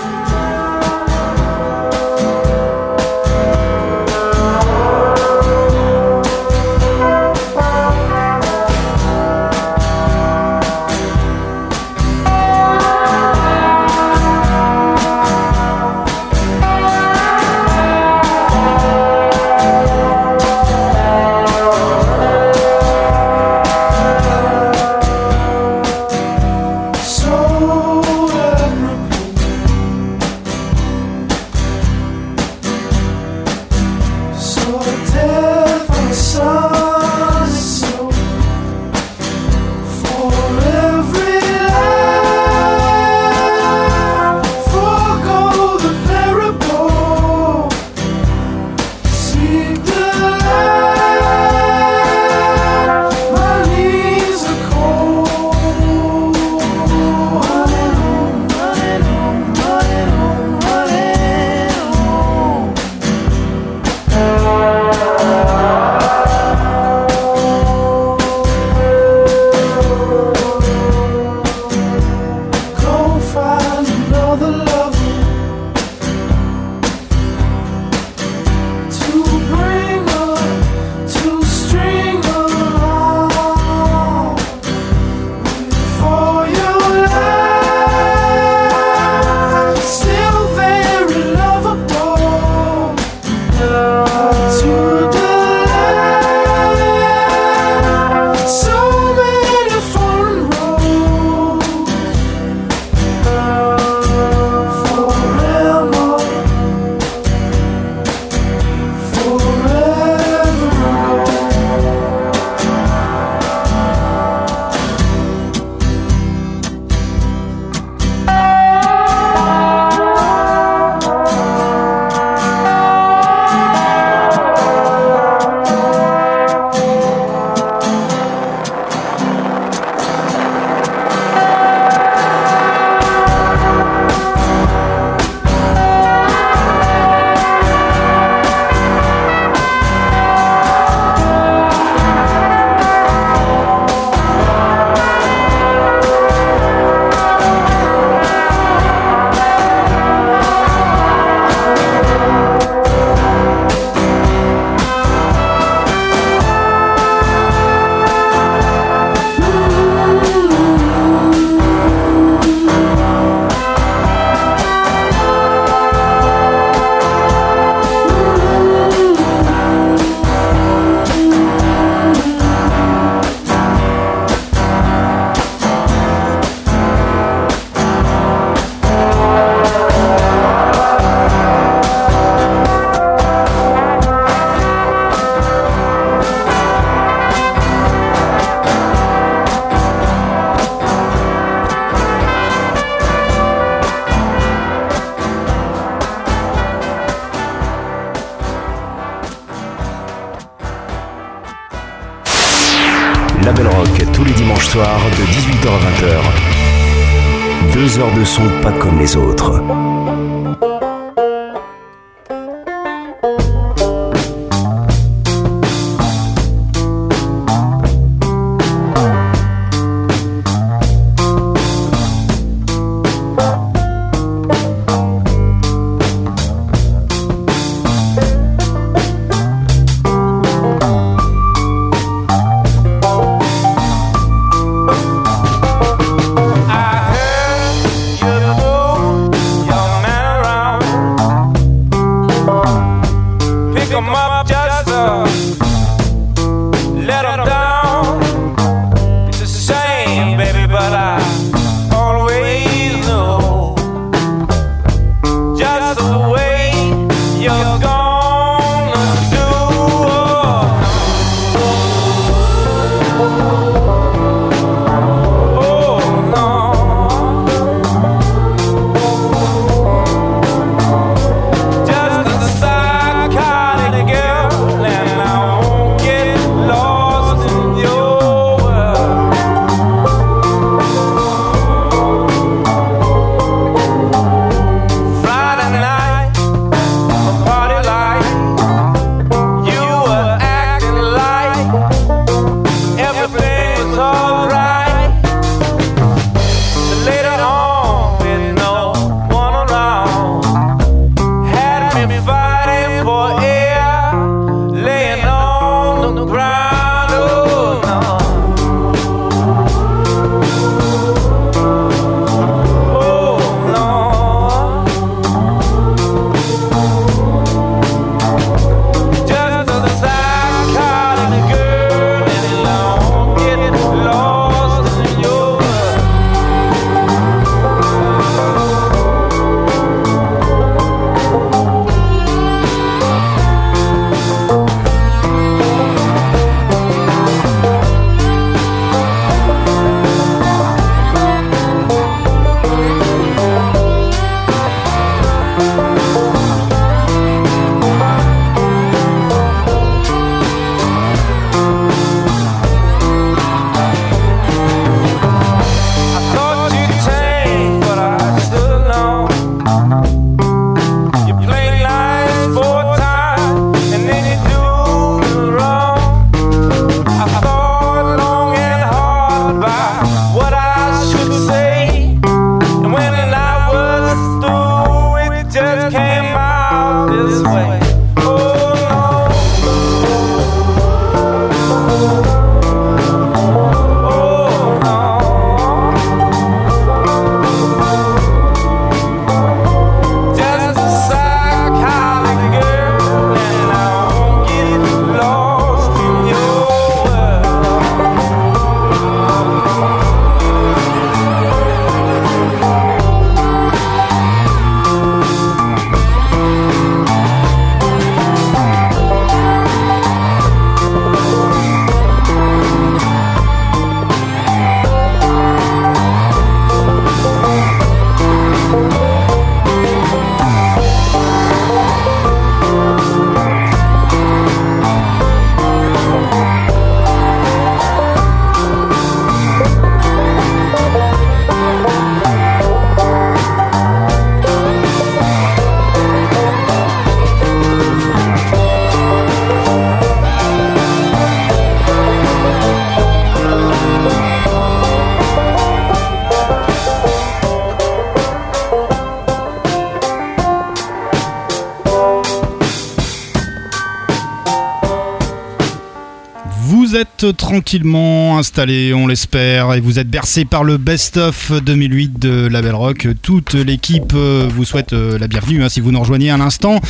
Tranquillement installé, on l'espère, et vous êtes bercé par le best-of 2008 de La Belle Rock. Toute l'équipe euh, vous souhaite euh, la bienvenue hein, si vous nous rejoignez à l'instant.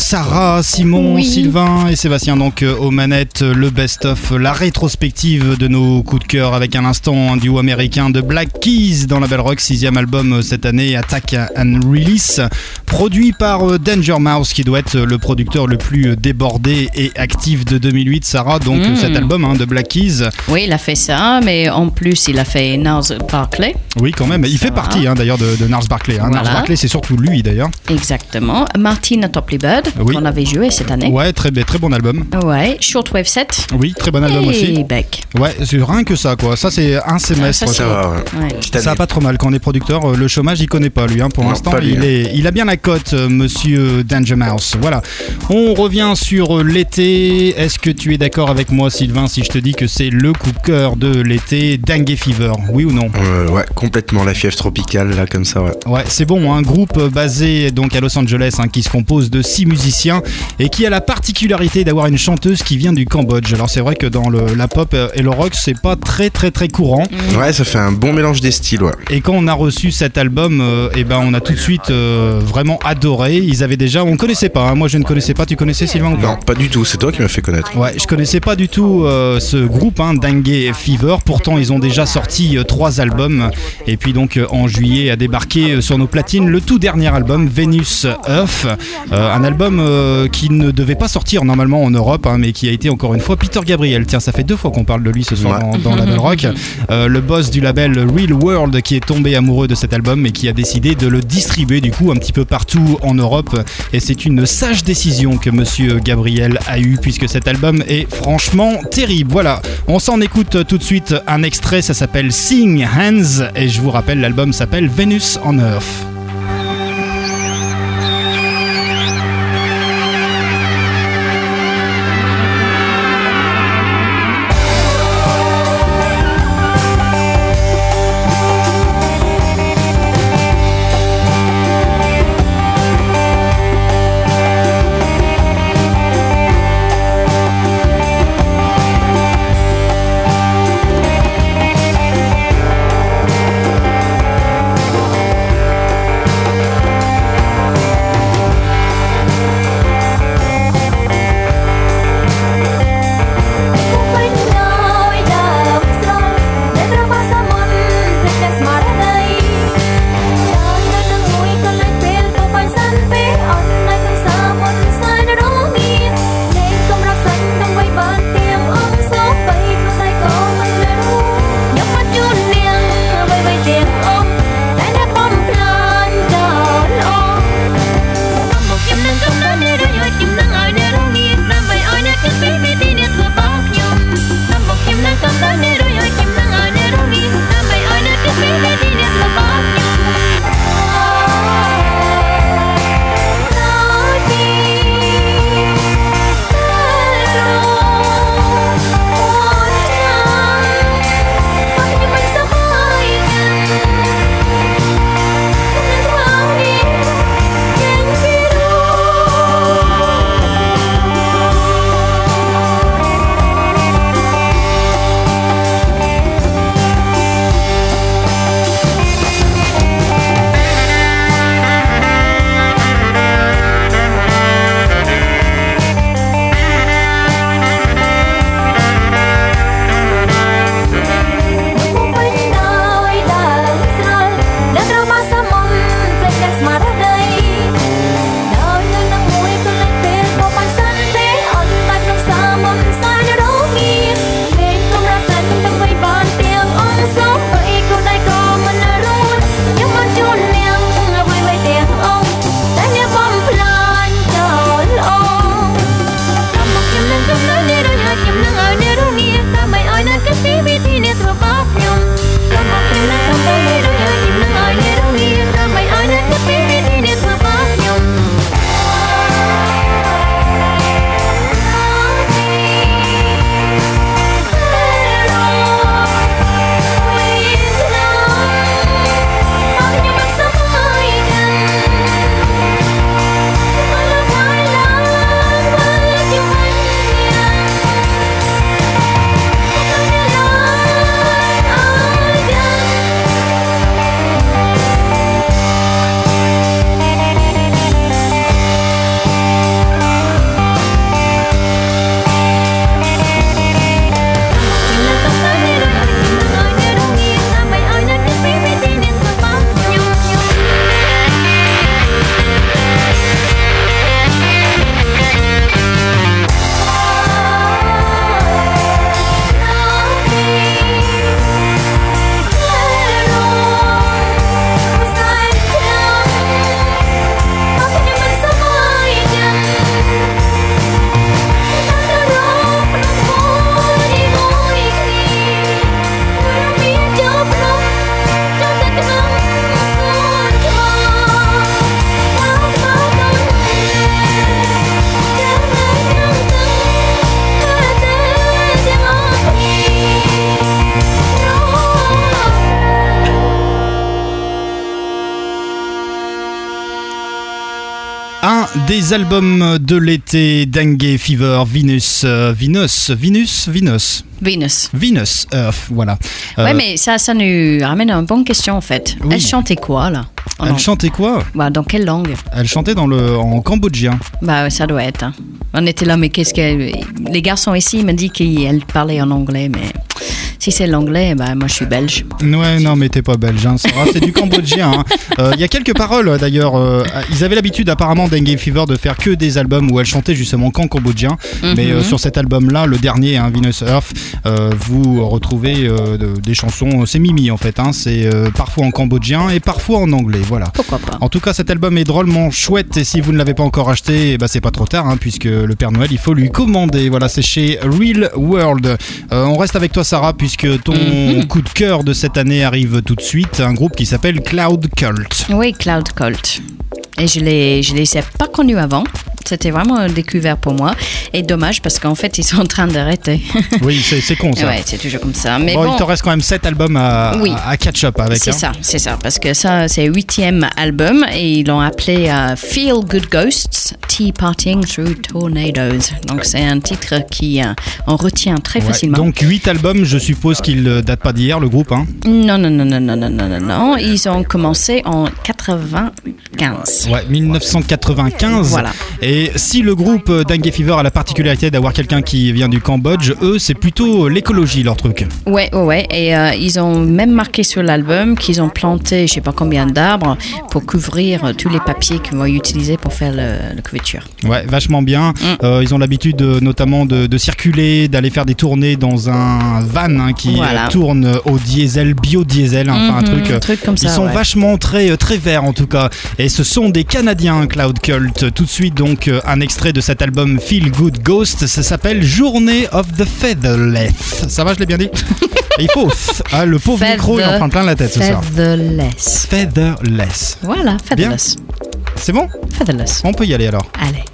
Sarah, Simon, Oui. Sylvain et Sébastien donc euh, aux manettes, le best-of, la rétrospective de nos coups de cœur avec un instant un duo américain de Black Keys dans La Belle Rock, sixième album euh, cette année, Attack and Release, produit par euh, Danger Mouse qui doit être le producteur le plus euh, débordé et actif de 2008. Sarah, donc cet album hein, de Black Keys. Oui, il a fait ça, mais en plus, il a fait Nars Barclay. Oui, quand même. Il fait va. partie hein, d'ailleurs de, de Nars Barclay. hein. Nars. Barclay, c'est surtout lui d'ailleurs. Exactement. Martin Topley Bird, Oui. qu'on avait joué cette année. Ouais, très, très bon album. Ouais, Shortwave 7. Oui, très bon album et aussi. Beck. Ouais, c'est rien que ça, quoi. Ça, c'est un semestre. ça, c'est- Ça va, ouais. Ça va pas trop mal quand on est producteur. euh, Le chômage, il connaît pas lui. hein, pour l'instant, il, hein. est, il a bien la cote, euh, Monsieur Danger Mouse. Voilà. On revient sur euh, l'été. Est-ce que tu es d'accord avec moi, Sylvain, si je te dis que c'est le coup de cœur de l'été, Dengue Fever? Oui ou non? Euh, ouais, complètement la fièvre tropicale, là, comme ça, ouais. Ouais, c'est bon, un groupe basé donc à Los Angeles hein, qui se compose de six musiciens et qui a la particularité d'avoir une chanteuse qui vient du Cambodge. Alors c'est vrai que dans le- la pop et le rock, c'est pas très très très courant. Ouais, ça fait un bon mélange des styles, ouais. Et quand on a reçu cet album, euh, eh ben on a tout de suite euh, vraiment adoré. Ils avaient déjà, on connaissait pas. hein. Moi je ne connaissais pas. Tu connaissais Sylvain ou pas? Non, pas du tout, c'est toi qui m'as fait connaître. Ouais, je connaissais pas du tout euh, ce groupe, hein, Dengue Fever. Pourtant, ils ont déjà sorti trois albums. Et puis donc en juillet a débarqué sur nos platines le tout dernier album, Venus Earth, un album euh, qui ne devait pas sortir normalement en Europe, hein, mais qui a été encore une fois Peter Gabriel. Tiens, ça fait deux fois qu'on parle de lui ce soir Ouais. dans, dans Label Rock. [LAUGHS] Euh, le boss du label Real World qui est tombé amoureux de cet album et qui a décidé de le distribuer du coup un petit peu partout en Europe. Et c'est une sage décision que Monsieur Gabriel a eue puisque cet album est franchement terrible. Voilà, on s'en écoute tout de suite un extrait. Ça s'appelle Sing Hands et je vous rappelle l'album s'appelle Venus on Earth. Des albums de l'été, Dengue Fever, Venus, euh, Venus, Venus, Venus, Venus. Venus, Earth, voilà. Euh, Ouais, mais ça, ça nous ramène à une bonne question en fait. Oui. Elle chantait quoi là En Elle chantait quoi Bah, Dans quelle langue Elle chantait dans le, en cambodgien. Bah, ça doit être. hein. On était là, mais qu'est-ce que. Les garçons ici m'ont dit qu'elle parlait en anglais, mais si c'est l'anglais, bah, moi je suis belge. Ouais, non, mais t'es pas belge, hein, Sarah, c'est du cambodgien. hein. Euh, Il y a quelques paroles d'ailleurs. euh, ils avaient l'habitude, apparemment, Dengue Fever, de faire que des albums où elle chantait justement qu'en cambodgien. Mhm. Mais euh, sur cet album-là, le dernier, hein, Venus Earth, vous retrouvez euh, de- des chansons, c'est Mimi en fait. hein, c'est euh, parfois en cambodgien et parfois en anglais. Voilà. Pourquoi pas En tout cas, cet album est drôlement chouette et si vous ne l'avez pas encore acheté, eh ben, c'est pas trop tard hein, puisque le Père Noël, il faut lui commander. Voilà, c'est chez Real World. Euh, on reste avec toi, Sarah, puisque ton Mhm. coup de cœur de cette année arrive tout de suite. Un groupe qui s'appelle Cloud Cult. Oui, Cloud Cult. Et je les, je les ai pas connus avant. C'était vraiment un découvert pour moi. Et dommage parce qu'en fait, ils sont en train d'arrêter. [LAUGHS] oui, c'est con ça. Ouais, c'est toujours comme ça. Mais bon, il te reste quand même 7 albums à, à catch up avec. C'est hein. ça, c'est ça. Parce que ça, c'est 8e album et ils l'ont appelé euh, Feel Good Ghosts Tea Parting Through Tornadoes. Donc, c'est un titre qui euh, on retient très facilement. Donc, 8 albums, je suppose qu'ils ne euh, datent pas d'hier, le groupe. Hein. Non, non, non, non, non, non, non, non. Ils ont commencé en 95. Ouais, 1995. Voilà. Et si le groupe euh, Dengue Fever à la particularité d'avoir quelqu'un qui vient du Cambodge, eux, c'est plutôt l'écologie leur truc. Ouais, ouais. Et euh, ils ont même marqué sur l'album qu'ils ont planté je sais pas combien d'arbres pour couvrir tous les papiers qu'ils vont utiliser pour faire le, la couverture. Ouais, vachement bien. Mm. Euh, ils ont l'habitude euh, notamment de, de circuler, d'aller faire des tournées dans un van hein, qui Voilà. tourne au diesel, biodiesel, hein, un Mhm, truc. un truc comme Ils ça, sont ouais. vachement très très verts en tout cas. Et ce sont des Canadiens Cloud Cult. Tout de suite donc un extrait de cet album Feel Good Ghost. Ça s'appelle Journée of the Featherless. Ça va, je l'ai bien dit. [LAUGHS] Il faut ah, le pauvre micro, il en prend plein la tête ce soir. Featherless. Featherless. Voilà, featherless. C'est bon? Featherless. On peut y aller alors. Allez.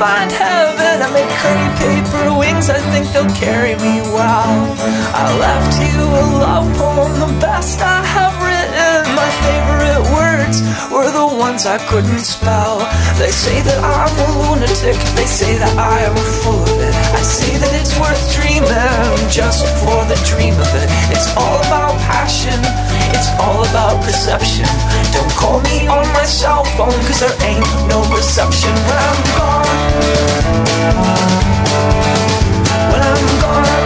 Find heaven. I make curry paper wings, I think they'll carry me well. I left you a love poem, the best I words were the ones I couldn't spell. They say that I'm a lunatic, they say that I am full of it. I say that it's worth dreaming just for the dream of it. It's all about passion, it's all about perception. Don't call me on my cell phone, cause there ain't no reception when I'm gone. When I'm gone.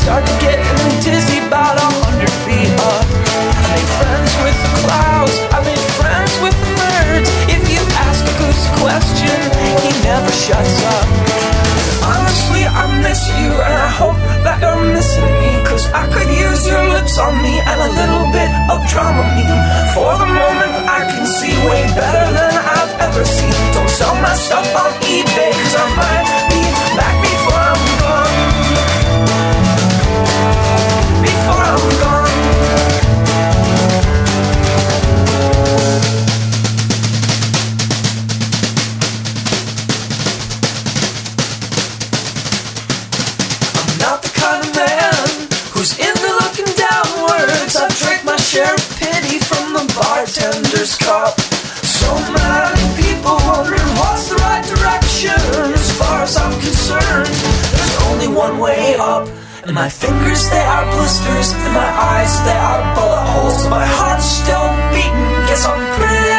Cause getting dizzy about a hundred feet up. I made friends with the clouds, I made friends with the birds. If you ask a goose a question, he never shuts up. Honestly, I miss you, and I hope that you're missing me. Cause I could use your lips on me and a little bit of drama me. For the moment, I can see way better than I've ever seen. Don't sell my stuff on eBay, cause I might bartender's cup. So many people wondering what's the right direction. As far as I'm concerned, there's only one way up. And my fingers, they are blisters. And my eyes, they are bullet holes. My heart's still beating. Guess I'm pretty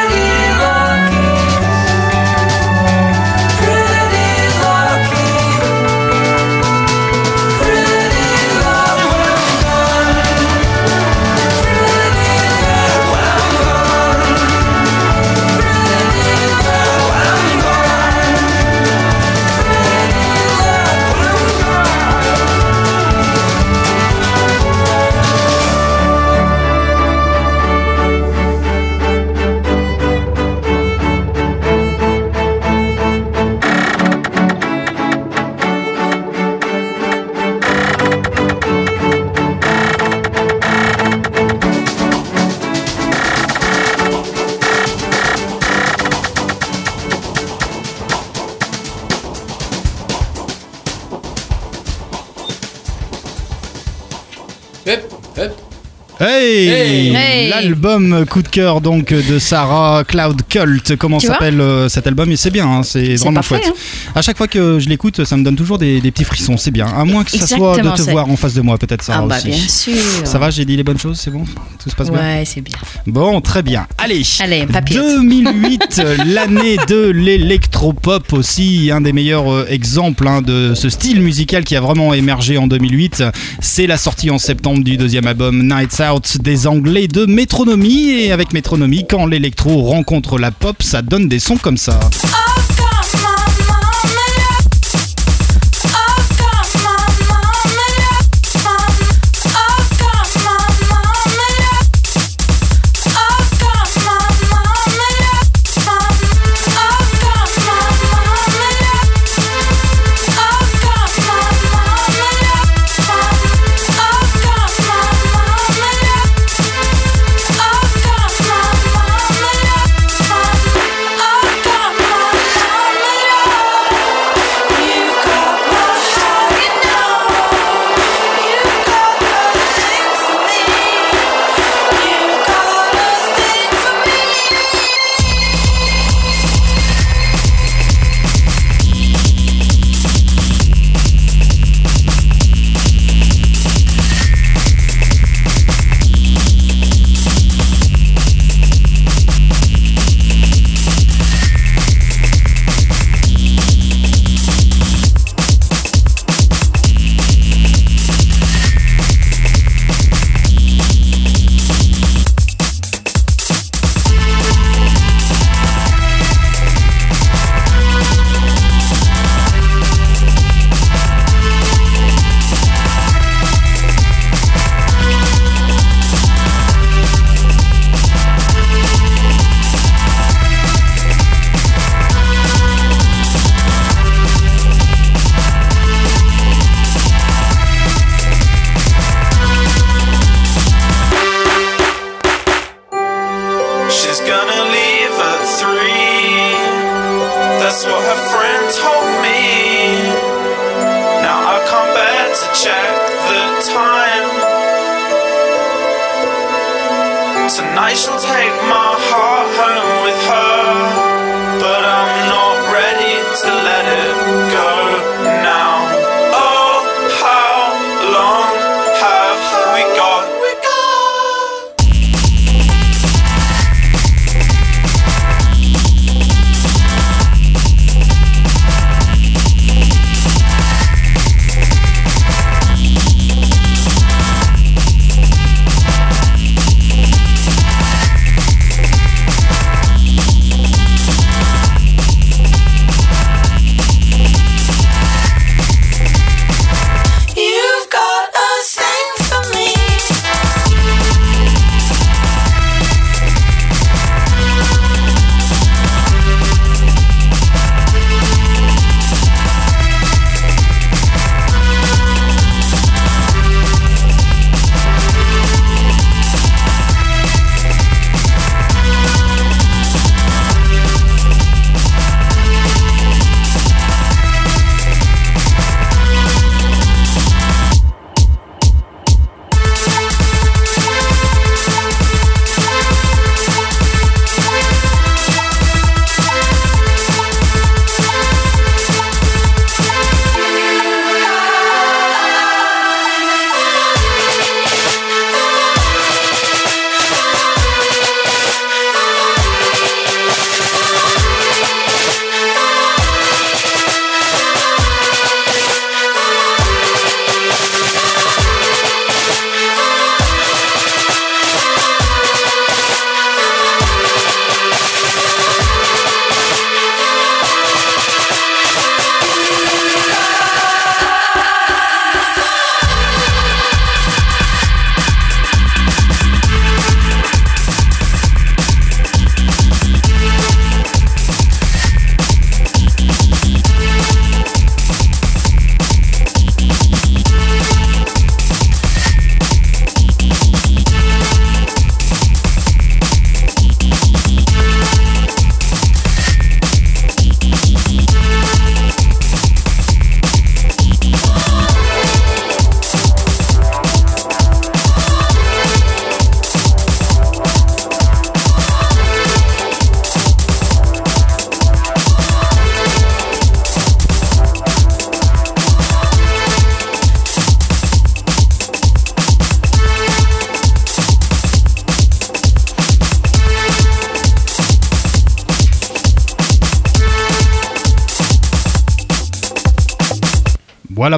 Hey, Hey. L'album coup de cœur donc de Sarah Cloud Cult. Comment s'appelle euh, cet album? Et c'est bien, hein, c'est vraiment parfait, chouette. À chaque fois que je l'écoute, ça me donne toujours des, des petits frissons. C'est bien. À moins que ça soit de te voir en face de moi, peut-être ça Ah bah aussi. bien sûr. Ça va, j'ai dit les bonnes choses, c'est bon? Tout se passe bien? Ouais, c'est bien. Bon, très bien. Allez, Allez, papier. 2008, [LAUGHS] l'année de l'électropop aussi, un des meilleurs euh, exemples hein, de ce style musical qui a vraiment émergé en 2008. C'est la sortie en septembre du deuxième album Nights Out des Anglais de Métronomie. Et avec Métronomie, quand l'électro rencontre la pop, ça donne des sons comme ça. She's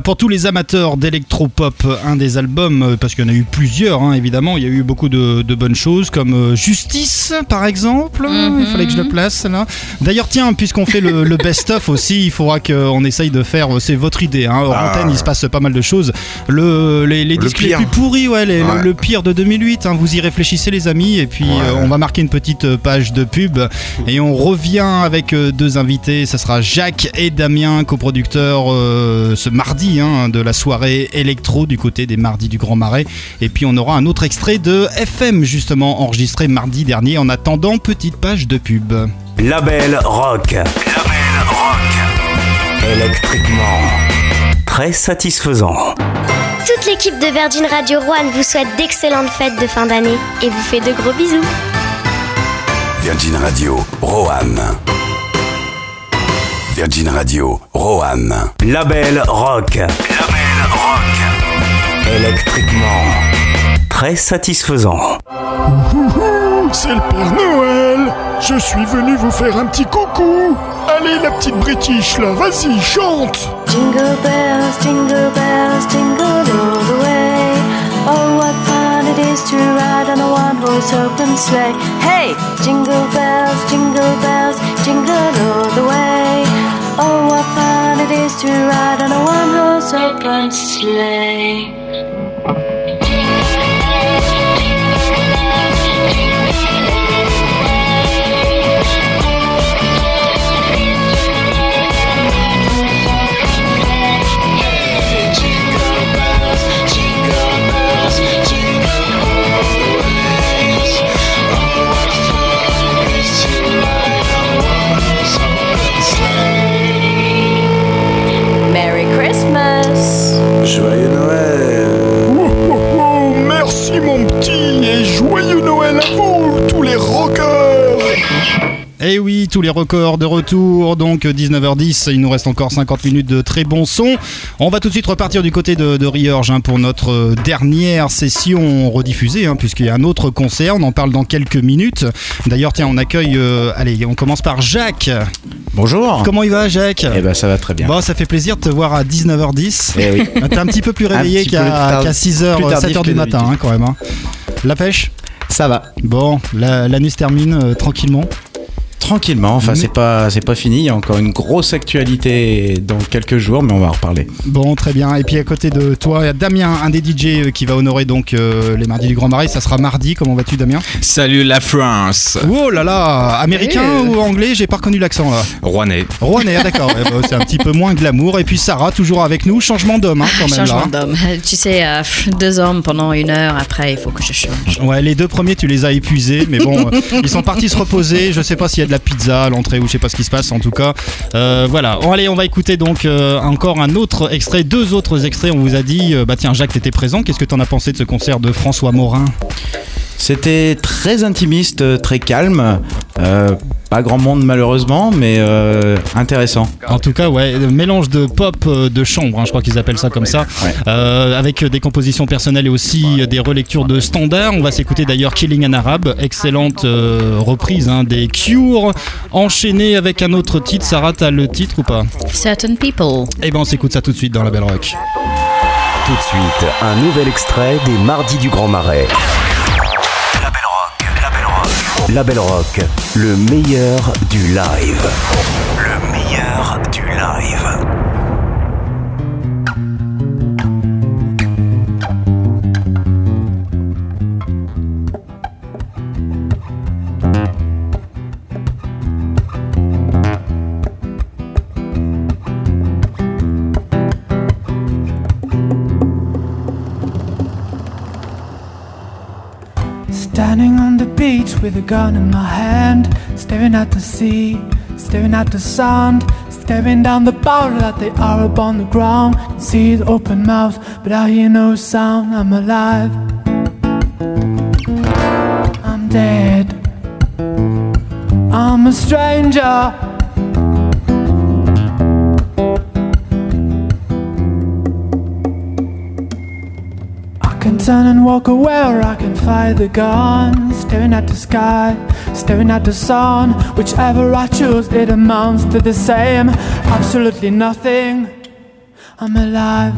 Pour tous les amateurs d'électropop, un des albums, euh, parce qu'il y en a eu plusieurs hein, évidemment, il y a eu beaucoup de, de bonnes choses comme euh, Justice par exemple, il fallait que je le place là. D'ailleurs tiens, puisqu'on fait le, [LAUGHS] le best-of aussi, il faudra qu'on essaye de faire, euh, c'est votre idée, hein, hors Ah. antenne il se passe pas mal de choses. Le, les les Le disques pire. les plus pourris, ouais, les- Ouais. Le, le pire de 2008, hein, vous y réfléchissez les amis, et puis euh, on va marquer une petite page de pub, et on revient avec deux invités, ça sera Jacques et Damien, coproducteurs euh, ce mardi hein, de la soirée électro du côté des mardis du Grand Marais. Et puis on aura un autre extrait de FM justement enregistré mardi dernier. En attendant, petite page de pub. Label Rock. Label Rock. Électriquement. Très satisfaisant. Toute l'équipe de Virgin Radio Rouen vous souhaite d'excellentes fêtes de fin d'année et vous fait de gros bisous. Virgin Radio, Roanne. Virgin Radio, Roanne. Label Rock. Label Rock. Électriquement. Très satisfaisant. C'est le Père Noël Je suis venu vous faire un petit coucou Allez la petite British là, vas-y, chante Jingle bells, jingle bells, jingle all the way. Oh, what fun it is to ride on a one-horse open sleigh. Hey, jingle bells, jingle bells, jingle all the way. Oh, what fun it is to ride on a one-horse open sleigh. Joyeux Noël. Oh, Merci mon petit et joyeux Noël à vous, tous les rockers Et oui, tous les records de retour, donc 19h10, il nous reste encore 50 minutes de très bon son. On va tout de suite repartir du côté de, de Riorge hein, pour notre euh, dernière session rediffusée, hein, puisqu'il y a un autre concert, on en parle dans quelques minutes. D'ailleurs, tiens, on accueille, euh, allez, on commence par Jacques. Bonjour. Comment il va Jacques? Eh ben ça va très bien. Bon, ça fait plaisir de te voir à 19h10. Eh oui. [LAUGHS] T'es un petit peu plus réveillé qu'à tard- qu'à 6h, plus tardif 7h du matin hein, quand même. La pêche? Ça va. Bon, la- l'année se termine euh, tranquillement. Tranquillement, enfin Mais- c'est pas c'est pas fini, il y a encore une grosse actualité dans quelques jours, mais on va en reparler. Bon, très bien. Et puis à côté de toi, il y a Damien, un des DJ euh, qui va honorer donc euh, les mardis du Grand Marais. Ça sera mardi. Comment vas-tu, Damien? Salut la France Oh là là Américain ou anglais? J'ai pas reconnu l'accent là. Rouennais. Rouennais, [LAUGHS] d'accord. Ouais, bah, c'est un petit peu moins glamour. Et puis Sarah, toujours avec nous. Changement d'homme, hein, quand même. Changement d'homme. [LAUGHS] Tu sais, euh, deux hommes pendant une heure, après, il faut que je change. Ouais, les deux premiers, tu les as épuisés, mais bon, [LAUGHS] ils sont partis se reposer. Je sais pas s'il y a de pizza l'entrée ou je sais pas ce qui se passe. En tout cas, Euh, voilà. Allez, on va écouter donc euh, encore un autre extrait, deux autres extraits. On vous a dit, euh, bah tiens, Jacques, t'étais présent. Qu'est-ce que t'en as pensé de ce concert de François Morin? C'était très intimiste, euh, très calme, euh, pas grand monde malheureusement, mais euh, intéressant. En tout cas, ouais, mélange de pop de chambre, hein, je crois qu'ils appellent ça comme ça, euh, avec des compositions personnelles et aussi des relectures de standards. On va s'écouter d'ailleurs Killing an Arab, excellente euh, reprise hein, des Cure, enchaînée avec un autre titre. Sarah, t'as le titre ou pas? Certain People. Eh ben, on s'écoute ça tout de suite dans la Belle Rock. Tout de suite, un nouvel extrait des Mardis du Grand Marais. Label Rock, le meilleur du live. Le meilleur du live. With a gun in my hand, staring at the sea, staring at the sand, staring down the barrel that they are upon the ground. See the open mouth, but I hear no sound. I'm alive. I'm dead. I'm a stranger. Can turn and walk away, or I can fire the gun. Staring at the sky, staring at the sun. Whichever I choose, it amounts to the same. Absolutely nothing. I'm alive.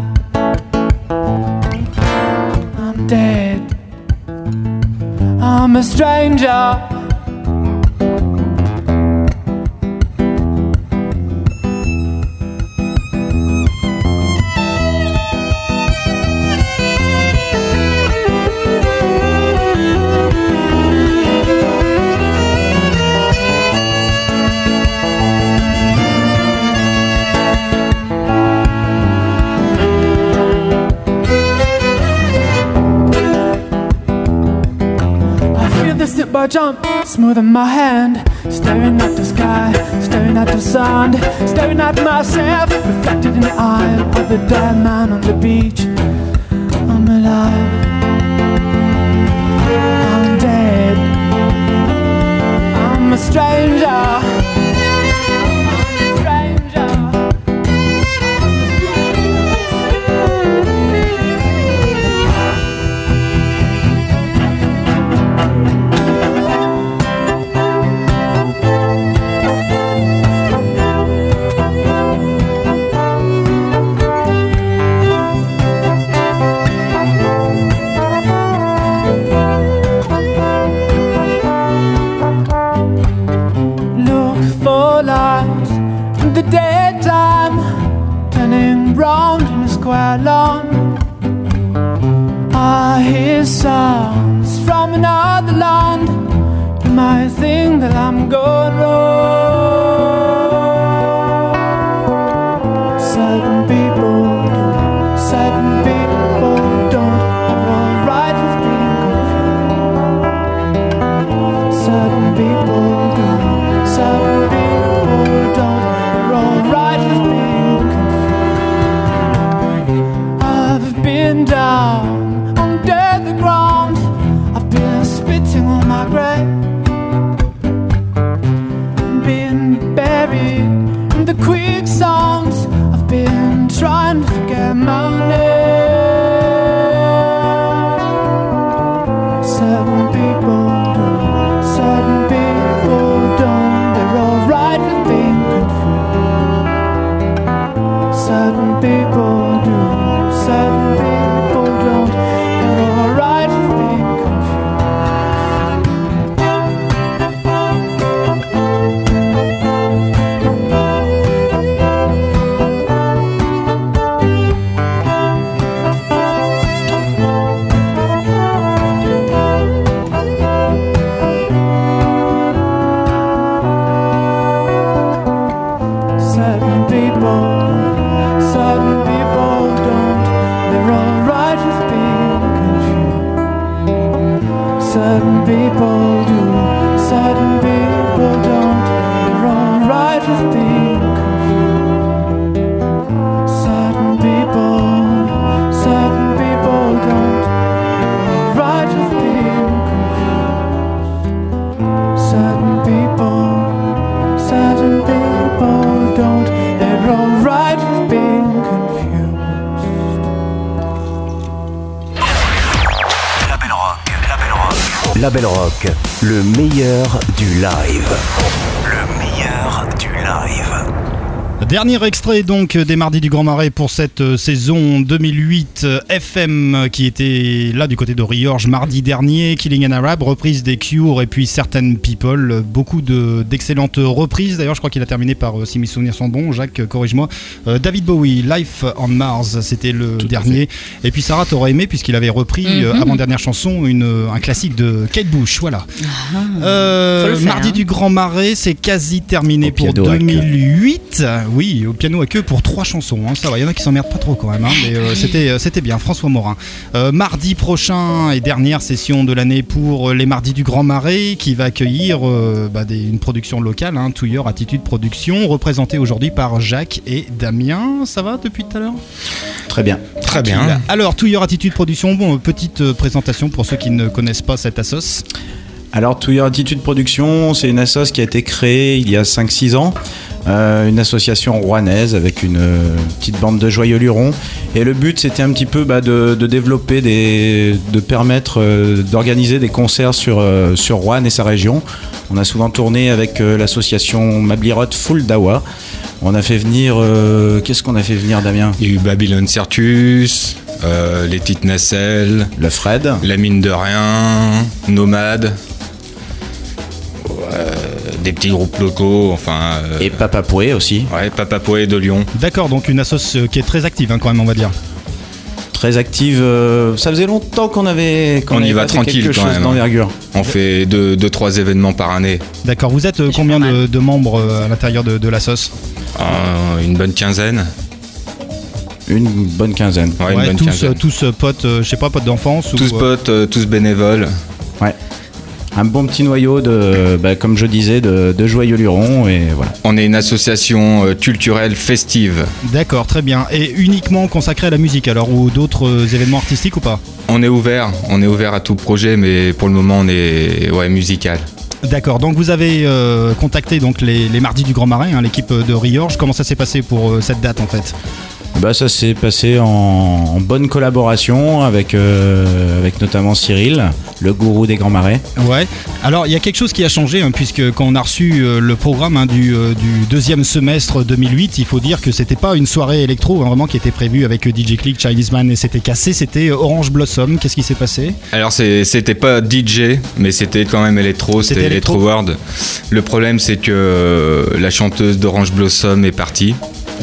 I'm dead. I'm a stranger. I feel the step by jump, smoothing my hand. Staring at the sky, staring at the sun, staring at myself, reflected in the eye of the dead man on the beach. I'm alive. I'm dead. I'm a stranger. Dernier extrait donc euh, des Mardis du Grand Marais pour cette euh, saison 2008 euh, FM qui était là du côté de Riorge mardi dernier. Killing an Arab, reprise des Cure et puis Certain People. Beaucoup d'excellentes reprises. D'ailleurs, je crois qu'il a terminé par, si mes souvenirs sont bons, Jacques, corrige-moi, David Bowie, Life on Mars, c'était le dernier. Et puis Sarah, t'aurais aimé puisqu'il avait repris avant-dernière chanson une, un classique de Kate Bush. Voilà. Mardi du Grand Marais, c'est quasi terminé pour 2008. Euh, oui, au piano à queue pour trois chansons. Hein. Ça va, il y en a qui s'emmerdent pas trop quand même. Hein, euh, [LAUGHS] euh, c'était, bien, François Morin. Mardi prochain et dernière session de l'année pour les Mardis du Grand Marais qui va accueillir bah, une production locale, hein, Touilleur Attitude Production, représentée aujourd'hui par Jacques et Damien. Ça va depuis tout à l'heure? Très bien. Très bien. Alors, Touilleur Attitude Production, bon, petite présentation pour ceux qui ne connaissent pas cette assoce. Alors, To Your Attitude Production, c'est une assoce qui a été créée il y a 5-6 ans euh, une association rouennaise avec une euh, petite bande de joyeux lurons. Et le but, c'était un petit peu bah, de, de développer, des, de permettre euh, d'organiser des concerts sur, euh, sur Rouen et sa région. On a souvent tourné avec euh, l'association Mablirot Full Dawa. On a fait venir. euh, Qu'est-ce qu'on a fait venir, Damien? Il y a eu Babylon Certus, euh, les petites nacelles, Le Fred. la mine de rien, Nomade, euh, des petits groupes locaux, enfin. euh, Et Papa Poué aussi. Ouais, Papa Poé de Lyon. D'accord, donc une assoce euh, qui est très active hein, quand même, on va dire. Très active. euh, ça faisait longtemps qu'on avait. qu'on On y avait va tranquille quelque quand chose même. hein. d'envergure. On fait deux, deux, trois événements par année. D'accord, vous êtes euh, combien de, de membres euh, à l'intérieur de, de Euh, une bonne quinzaine. Une bonne quinzaine. Ouais, une bonne tous, quinzaine. tous potes, euh, je sais pas, potes d'enfance Tous ou, potes, euh, tous bénévoles. Un bon petit noyau de, bah, comme je disais, de, de joyeux lurons et voilà. On est une association euh, culturelle festive. D'accord, très bien. Et uniquement consacré à la musique alors, ou d'autres euh, événements artistiques ou pas? On est ouvert, on est ouvert à tout projet, mais pour le moment on est ouais, musical. D'accord, donc vous avez euh, contacté donc les, les mardis du Grand Marais, hein, l'équipe de Riorge. Comment ça s'est passé pour euh, cette date en fait? Bah, ça s'est passé en, en bonne collaboration avec, euh, avec notamment Cyril, le gourou des Grands Marais. Ouais. Alors il y a quelque chose qui a changé hein, puisque quand on a reçu euh, le programme hein, du, euh, du deuxième semestre 2008, il faut dire que c'était pas une soirée électro hein, vraiment qui était prévue avec DJ Click, Chinese Man et c'était cassé, c'était Orange Blossom. Qu'est-ce qui s'est passé? Alors c'était pas DJ, mais c'était quand même électro, C'était. Electro World. Le problème c'est que euh, la chanteuse d'Orange Blossom est partie.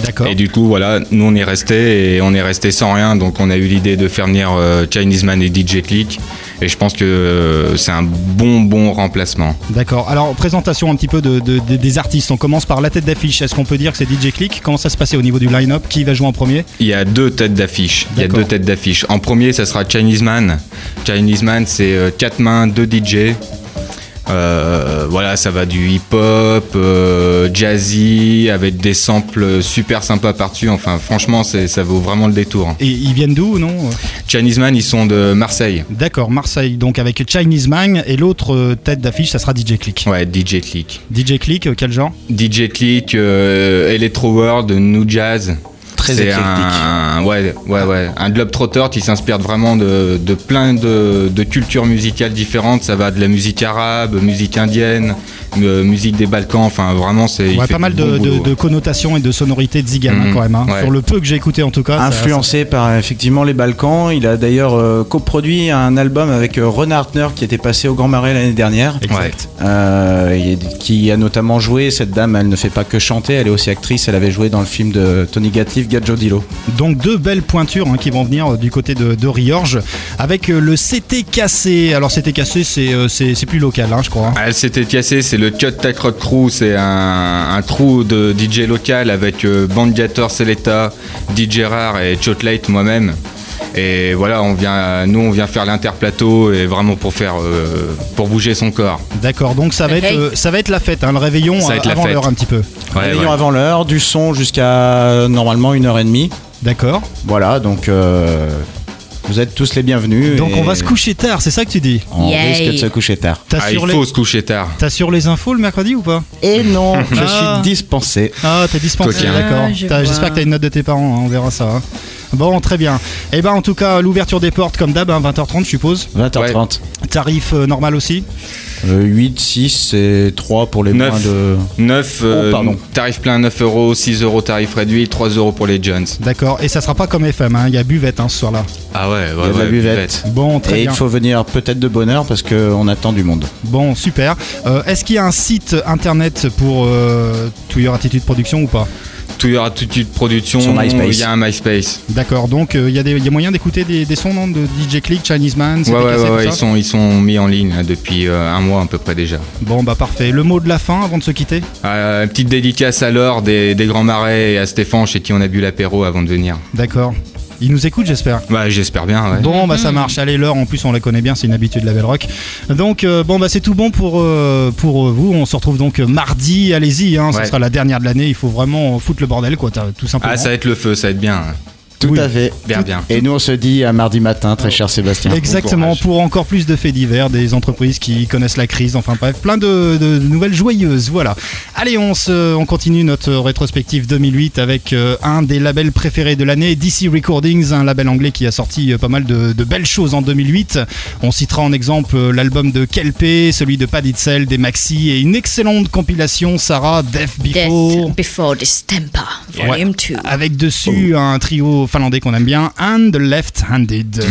D'accord. Et du coup voilà, nous on est resté et on est resté sans rien, donc on a eu l'idée de faire venir euh, Chinese Man et DJ Click. Et je pense que euh, c'est un bon bon remplacement. D'accord. Alors présentation un petit peu de, de- de- des artistes. On commence par la tête d'affiche. Est-ce qu'on peut dire que c'est DJ Click? Comment ça se passait au niveau du line-up? Qui va jouer en premier? Il y a deux têtes d'affiche. Il y a deux têtes d'affiche. En premier, ça sera Chinese Man. Chinese Man, c'est euh, quatre mains, deux DJ. Euh, voilà, ça va du hip-hop, euh, jazzy, avec des samples super sympas par-dessus. Enfin, franchement, ça vaut vraiment le détour. Et ils viennent d'où, non? Chinese Man, ils sont de Marseille. D'accord, Marseille. Donc avec Chinese Man et l'autre euh, tête d'affiche, ça sera DJ Click. Ouais, DJ Click. DJ Click, quel genre? DJ Click, euh, Electro World, New Jazz. Très C'est éclectique. un, ouais, ouais, ouais, un globetrotter qui s'inspire vraiment de, de plein de, de cultures musicales différentes. Ça va de la musique arabe, musique indienne, euh, musique des Balkans. Enfin, vraiment, c'est Ouais, pas mal de, boulot. connotations et de sonorités de Zigan Mhm, quand même. hein. ouais. Sur le peu que j'ai écouté en tout cas. ça- Influencé par effectivement les Balkans, il a d'ailleurs euh, coproduit un album avec euh, Ron Hartner qui était passé au Grand Marais l'année dernière. Exact. Euh, et qui a notamment joué, cette dame, elle ne fait pas que chanter, elle est aussi actrice, elle avait joué dans le film de Tony Gatliff, Gadjo Dilo. Donc deux belles pointures hein, qui vont venir euh, du côté de, de Riorge avec euh, le CT cassé. Alors CT cassé, c'est euh, c'est c'est plus local, hein, je crois. hein. Ah, Elle s'était cassée, c'est le Cut Tech Rock Crew, c'est un, un crew de DJ local avec euh, Bandiator Seleta, DJ Rare et Chotlate moi-même. Et voilà, on vient, nous on vient faire l'interplateau et vraiment pour faire, euh, pour bouger son corps. D'accord, donc ça va être, euh, ça va être la fête, hein, le réveillon Ça va euh, être avant l'heure un petit peu. Ouais, Réveillon ouais. avant l'heure, du son jusqu'à normalement une heure et demie. D'accord. Voilà, donc euh, vous êtes tous les bienvenus. Donc et on va se coucher tard, c'est ça que tu dis On Yay. risque de se coucher tard. Ah, il faut les... se coucher tard. t'as sur les infos le mercredi ou pas Et non, [LAUGHS] je Ah. suis dispensé. Ah, t'es dispensé, d'accord. Ah, je. J'espère que t'as une note de tes parents, hein, on verra ça. hein. Bon, très bien. Et ben en tout cas, l'ouverture des portes comme d'hab, hein, 20h30 je suppose. 20h30. Tarif euh, normal aussi Euh, 8, 6 et 3 pour les Neuf. moins de. 9, Oh, pardon. tarif plein 9 euros, 6 euros tarif réduit, 3 euros pour les Jones. D'accord. Et ça sera pas comme FM, hein, il y a buvette hein, ce soir-là. Ah ouais, ouais, Il y a de la ouais, buvette. Bon, très Et bien. il faut venir peut-être de bonne heure parce qu'on attend du monde. Bon, super. Euh, Est-ce qu'il y a un site internet pour euh, To Your Attitude Production ou pas? Tout y aura tout de suite production, Sur MySpace. il y a un MySpace. D'accord, donc euh, il y, a des- il y a moyen d'écouter des, des sons non, de DJ Click, Chinese Man, Ouais, ouais, ouais, ouais, ils, sont, ils sont mis en ligne là, depuis euh, un mois à peu près déjà. Bon, bah parfait. Le mot de la fin avant de se quitter Euh, petite dédicace à Laure des, des Grands Marais et à Stéphane chez qui on a bu l'apéro avant de venir. D'accord. Il nous écoute, j'espère. Bah, j'espère bien, ouais. Bon, bah ça marche. Allez, l'heure, en plus, on la connaît bien, c'est une habitude de la Belle Rock. Donc, euh, bon, bah c'est tout bon pour, euh, pour euh, vous. On se retrouve donc mardi. Allez-y, hein, ce Ouais. sera la dernière de l'année. Il faut vraiment foutre le bordel, quoi, tout simplement. Ah, ça va être le feu, ça va être bien. Tout Oui. à fait. Bien, bien. Et nous, on se dit à mardi matin, très cher Sébastien. Exactement, pour encore plus de faits divers, des entreprises qui connaissent la crise, enfin bref, plein de, de nouvelles joyeuses, voilà. Allez, on, se, on continue notre rétrospective 2008 avec euh, un des labels préférés de l'année, DC Recordings, un label anglais qui a sorti euh, pas mal de, de belles choses en 2008. On citera en exemple euh, l'album de Kelpé, celui de Paddy Cell, des Maxi et une excellente compilation, Sarah, Death Before. Death Before Distemper, Volume 2. Avec dessus un trio finlandais qu'on aime bien, and Left-Handed.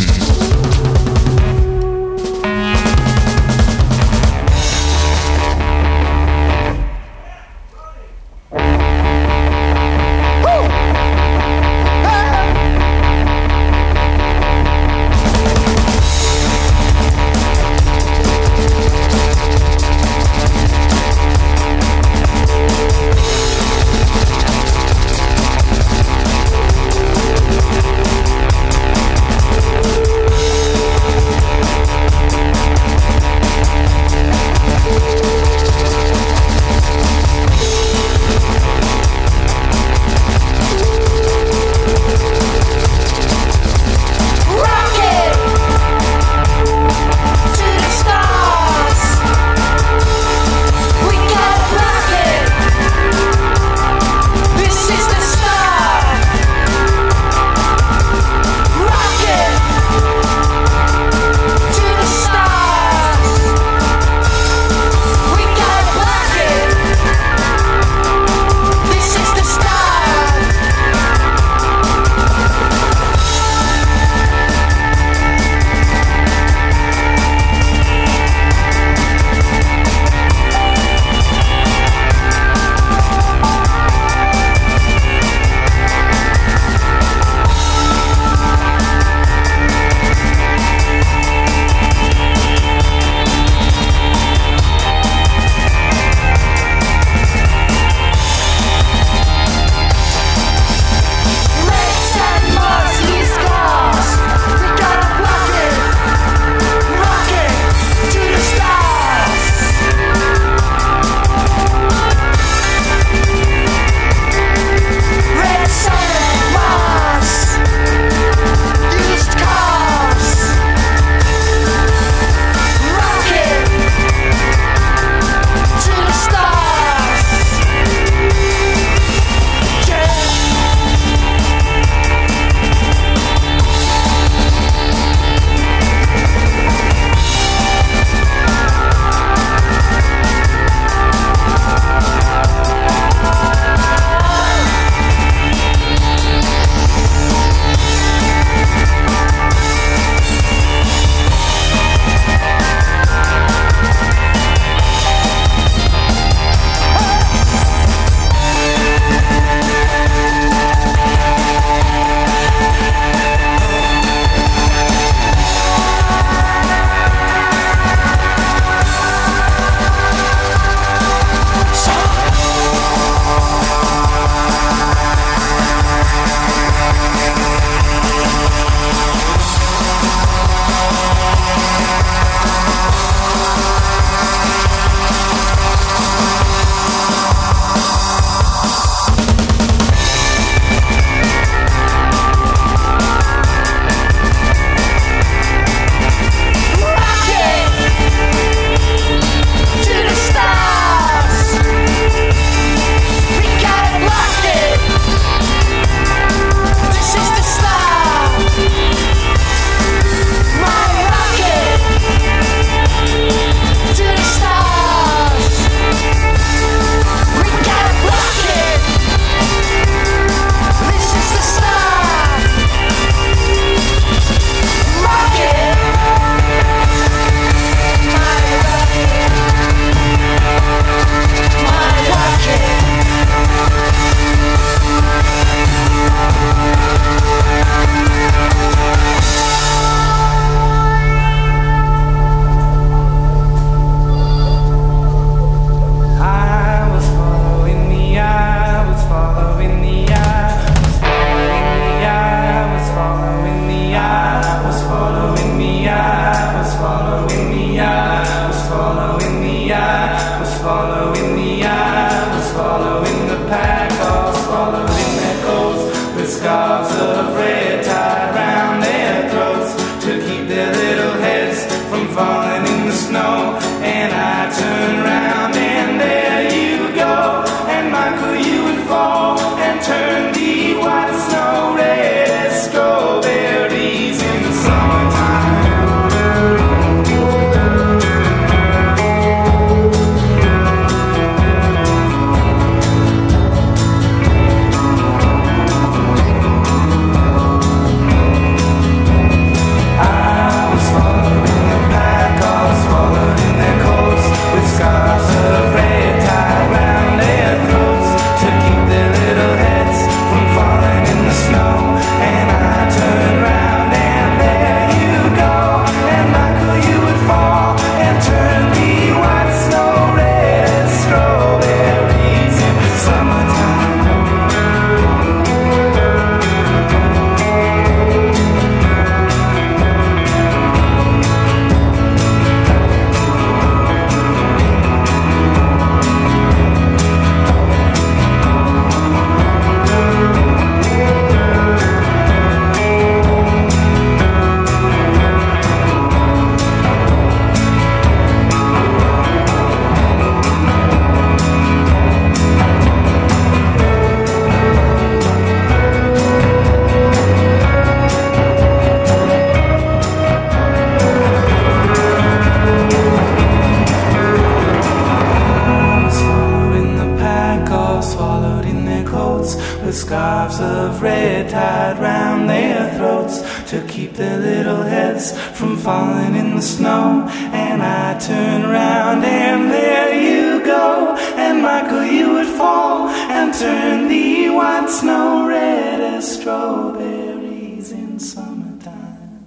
Falling in the snow. And I turn round and there you go. And Michael, you would fall and turn the white snow red as strawberries in summertime.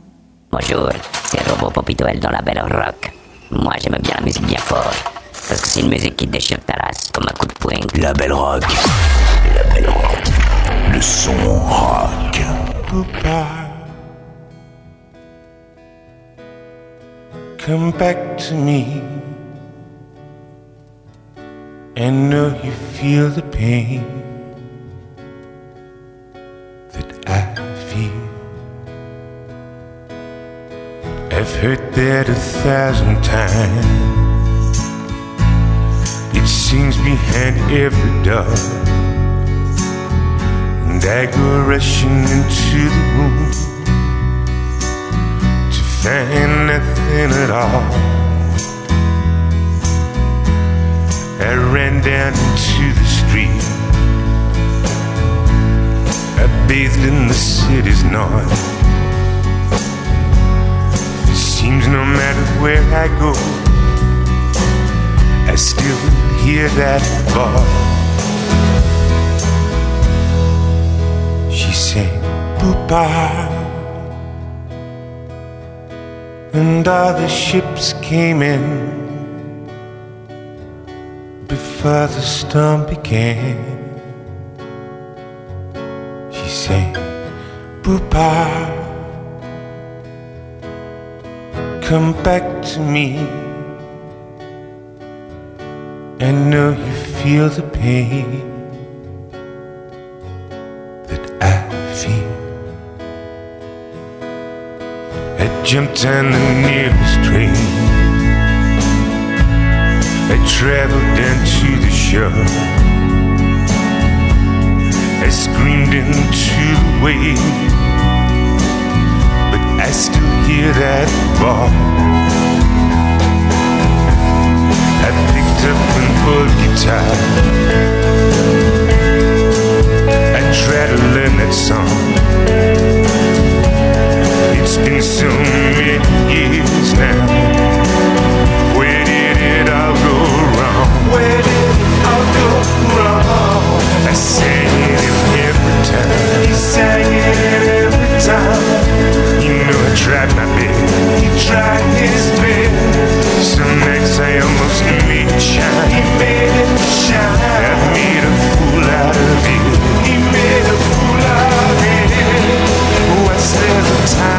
Oh, Bonjour, c'est Robot Popitoel dans la belle rock. Moi j'aime bien la musique bien fort, parce que c'est une musique qui déchire ta race comme un coup de poing. La belle rock. La belle rock. Le son rock. Goodbye. Come back to me. And know you feel the pain that I feel. I've heard that a thousand times. It sings behind every door. And I go rushing into the room find nothing at all. I ran down into the street. I bathed in the city's noise. It seems no matter where I go, I still hear that voice. She sang, Goodbye. And the ships came in before the storm began. She sang, Goodbye. Come back to me. I know you feel the pain jumped on the nearest train. I traveled down to the shore. I screamed into the waves, but I still hear that voice. I picked up an old guitar. I tried to learn that song. It's been so many years now. Where did it all go wrong? Where did it all go wrong? I sang it every time. He sang it every time. You know I tried my best. He tried his best. Some nights I almost made it shine. He made it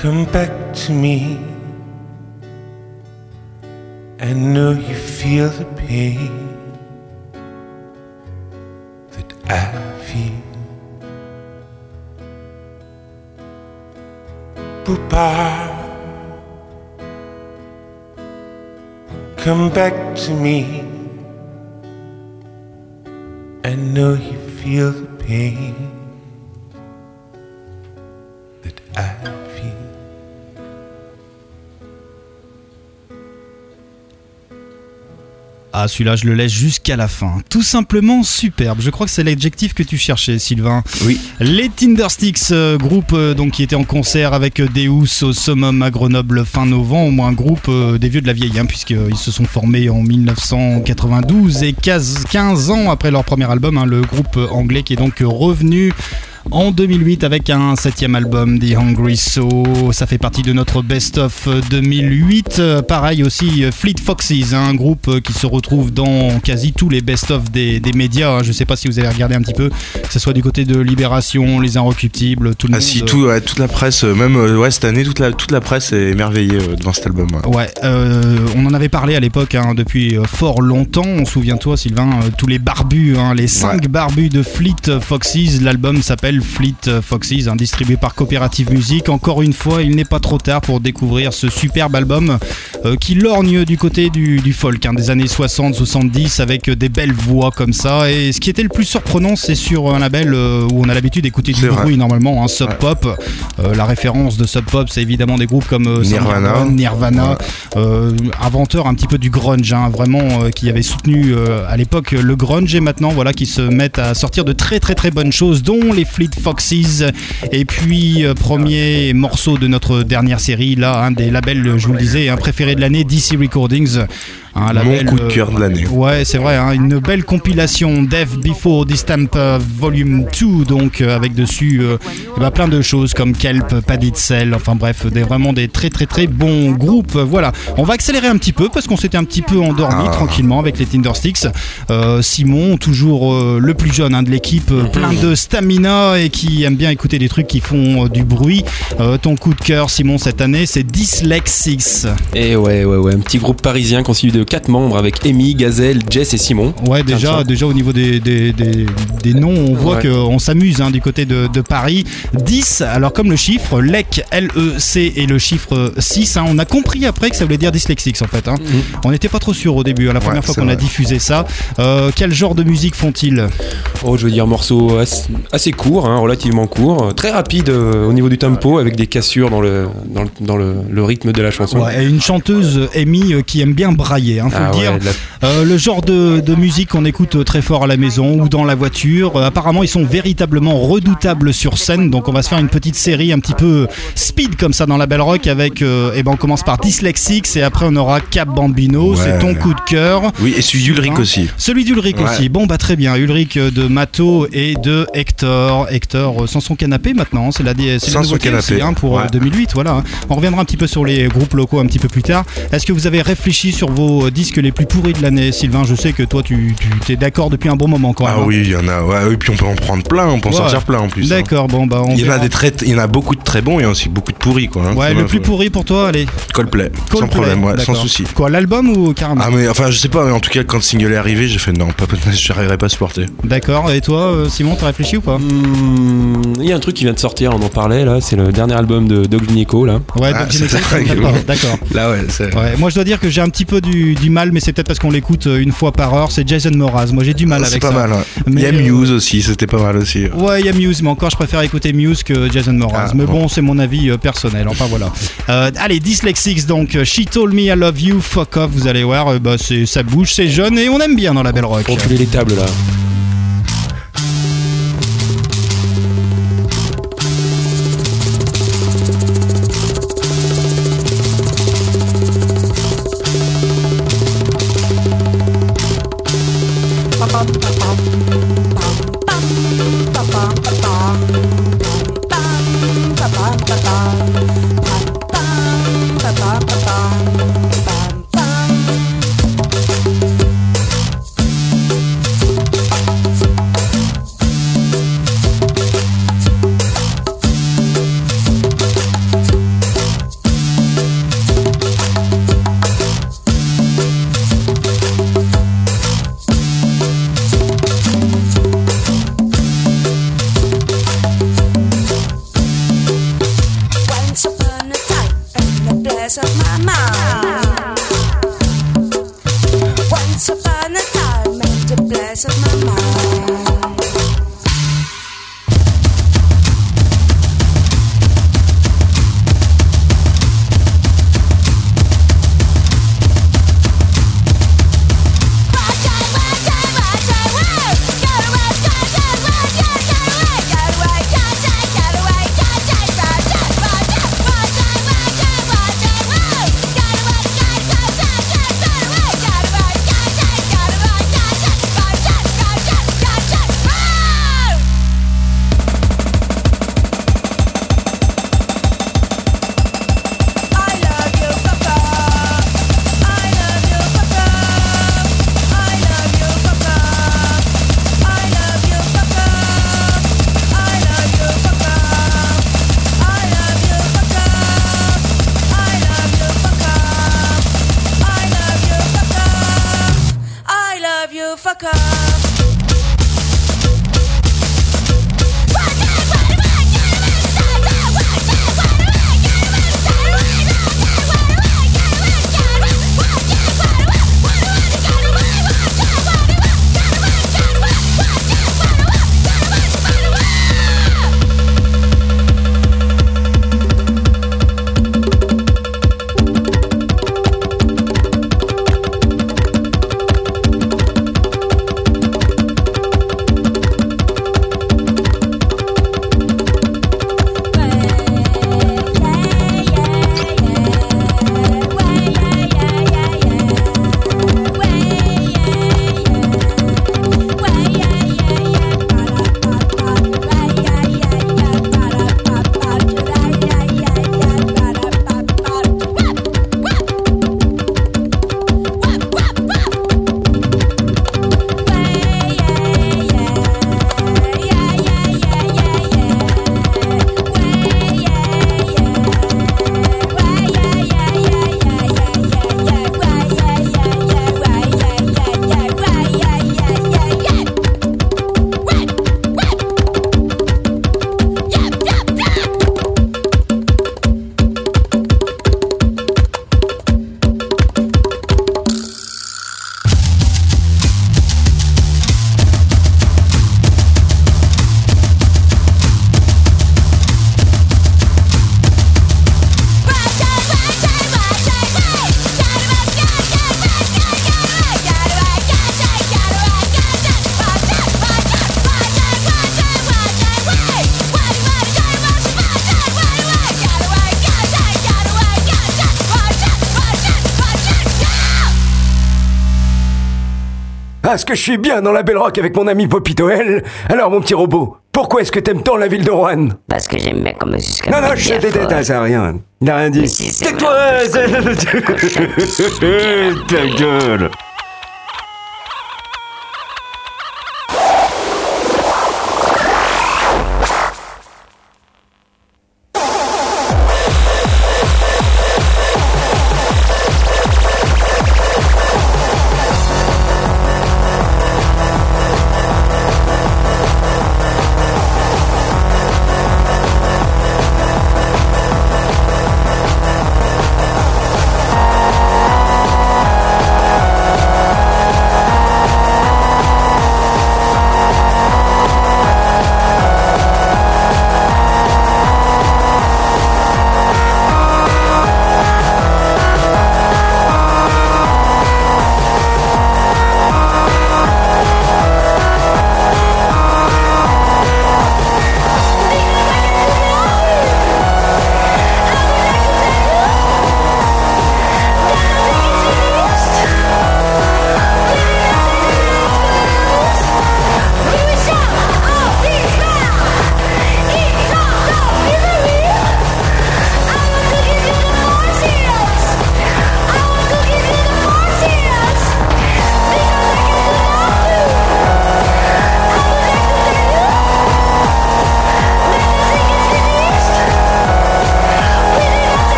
Come back to me. I know you feel the pain that I feel. Goodbye. Come back to me. I know you feel the pain Ah, celui-là, je le laisse jusqu'à la fin. Tout simplement superbe. Je crois que c'est l'adjectif que tu cherchais, Sylvain. Oui. Les Tindersticks, euh, groupe euh, donc qui était en concert avec euh, Deus au Summum à Grenoble fin novembre, un groupe euh, des vieux de la vieille, hein, puisqu'ils se sont formés en 1992 et 15, 15 ans après leur premier album, hein, le groupe anglais qui est donc revenu en 2008 avec un septième album, The Hungry Soul. Ça fait partie de notre best-of 2008. Euh, Pareil aussi, euh, Fleet Foxes, un groupe euh, qui se retrouve dans quasi tous les best-of des, des médias. Je sais pas si vous avez regardé un petit peu, que ce soit du côté de Libération, Les Inrecuptibles, tout le Ah monde. si, tout, ouais, toute la presse, euh, même euh, ouais, cette année, toute la, toute la presse est émerveillée euh, devant cet album. ouais. Ouais, euh, on en avait parlé à l'époque hein, depuis euh, fort longtemps. On Souviens-toi, Sylvain, euh, tous les barbus, hein, les cinq barbus de Fleet Foxes. L'album s'appelle Fleet Foxes, hein, distribué par Coopérative Musique. Encore une fois, il n'est pas trop tard pour découvrir ce superbe album euh, qui lorgne du côté du, du folk hein, des années 60-70 avec des belles voix comme ça. Et ce qui était le plus surprenant, c'est sur un label euh, où on a l'habitude d'écouter du vrai. bruit normalement, hein, Sub Pop. Euh, la référence de Sub Pop, c'est évidemment des groupes comme Nirvana. Nirvana, inventeur un petit peu du grunge, vraiment qui avait soutenu à l'époque le grunge et maintenant voilà qui se mettent à sortir de très très très bonnes choses, dont les Foxes. Et puis euh, premier morceau de notre dernière série, là, un des labels, je vous le disais, un préféré de l'année, DC Recordings. Un Mon coup de cœur de l'année. Ouais, c'est vrai, hein, une belle compilation Death Before Distamp euh, Volume 2, donc euh, avec dessus euh, eh ben, plein de choses comme Kelp, Paddy Cell, enfin bref, des, vraiment des très très très bons groupes. Euh, Voilà, on va accélérer un petit peu parce qu'on s'était un petit peu endormi Ah. tranquillement avec les Tindersticks. Euh, Simon, toujours euh, le plus jeune hein, de l'équipe, euh, plein de stamina et qui aime bien écouter des trucs qui font euh, du bruit. Euh, ton coup de cœur, Simon, cette année, c'est Dyslexis. Et ouais, ouais, ouais, un petit groupe parisien constitué de quatre membres avec Amy, Gazelle, Jess et Simon. Ouais, déjà, déjà au niveau des, des, des- des noms, on voit Ouais. qu'on s'amuse hein, du côté de, de Paris. 10, alors comme le chiffre, LEC, L-E-C et le chiffre 6, hein, on a compris après que ça voulait dire dyslexique en fait. hein. On n'était pas trop sûr au début, la première fois qu'on a diffusé ça. Euh, quel genre de musique font-ils? Oh, je veux dire, morceau assez, assez court, hein, relativement court, euh, très rapide euh, au niveau du tempo, avec des cassures dans le, dans le, dans le, le rythme de la chanson. Ouais, et une chanteuse, Amy, euh, qui aime bien brailler, hein, faut Ah le dire. ouais, la- Euh, le genre de, de musique qu'on écoute euh, très fort à la maison ou dans la voiture. Euh, apparemment, ils sont véritablement redoutables sur scène. Donc, on va se faire une petite série un petit peu speed comme ça dans la Belle Rock avec. euh, eh ben, on commence par Dyslexics et après on aura Cap Bambino. Ouais. C'est ton coup de cœur. Oui, et celui d'Ulrich Hein aussi. Celui d'Ulrich Ouais. aussi. Bon, bah très bien. Ulrich de Mato et de Hector. Hector sans son canapé maintenant. C'est la, c'est la Sans son canapé. hein, pour euh, Ouais. 2008. Voilà. hein. On reviendra un petit peu sur les groupes locaux un petit peu plus tard. Est-ce que vous avez réfléchi sur vos euh, disques les plus pourris de l'année, Sylvain Je sais que toi, tu, tu es d'accord depuis un bon moment quand même. Ah oui, il y en a. Ouais, et puis on peut en prendre plein, on peut en Ouais. sortir plein en plus. hein. D'accord, bon, bah on Il y, en a des très, il y en a beaucoup de très bons et aussi beaucoup de pourris quoi. hein. Ouais, le plus pourri pour toi, allez. Coldplay, sans Coldplay, problème, ouais, sans souci. Quoi, l'album ou carrément? Ah mais enfin je sais pas, mais en tout cas quand le single est arrivé, j'ai fait non, pas, [LAUGHS] je n'arriverai pas à supporter. D'accord, et toi, euh, Simon, t'as réfléchi ou pas? Hmm, Il y a un truc qui vient de sortir, on en parlait là, c'est le dernier album de Doug Gynéco là. Ouais, Ah, que- d'accord, d'accord. [LAUGHS] Là ouais, c'est. Ouais, moi je dois dire que j'ai un petit peu du, du mal, mais c'est peut-être parce qu'on l'écoute euh, une fois par heure. C'est Jason Mraz. Moi j'ai du mal C'est avec pas ça. mal. hein. Il y a euh, Muse aussi, c'était pas mal aussi. Ouais, il y a Muse, mais encore je préfère écouter Muse que Jason Mraz. Ah, mais bon, bon. c'est mon avis euh, personnel. Enfin voilà. Euh, allez, Dyslexics donc. She told me I love you, fuck off. Vous allez voir, bah, c'est, ça bouge, c'est jeune et on aime bien dans la belle rock. Faut enculer les tables là. Parce que je suis bien dans la Belle Rock avec mon ami Popito L. Alors, mon petit robot, pourquoi est-ce que t'aimes tant la ville de Rouen? Parce que j'aime bien comme musique. Non, non, je déteste, ça a rien. Il a rien dit. Tais-toi [LAUGHS] [LAUGHS] Ta gueule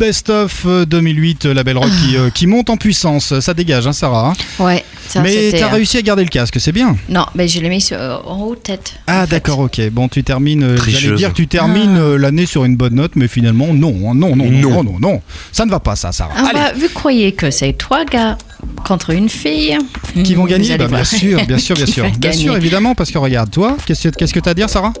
best-of euh, 2008, euh, la belle rock qui, euh, qui monte en puissance. Ça dégage, hein, Sarah. hein Ouais, ça, Mais t'as euh, réussi à garder le casque, c'est bien. Non, mais je l'ai mis sur, en haut tête. Ah d'accord, ok. Bon, tu termines. euh, J'allais dire tu termines euh, l'année sur une bonne note, mais finalement non, hein, non, non, non, non, non, non. Ça ne va pas, ça, Sarah. Ah Allez. bah, vous croyez que c'est trois gars contre une fille Qui vont gagner Bah, Bien sûr, bien [LAUGHS] sûr, bien sûr. Bien gagner. sûr, évidemment, parce que regarde, toi, qu'est-ce que qu'est-ce que t'as à dire, Sarah?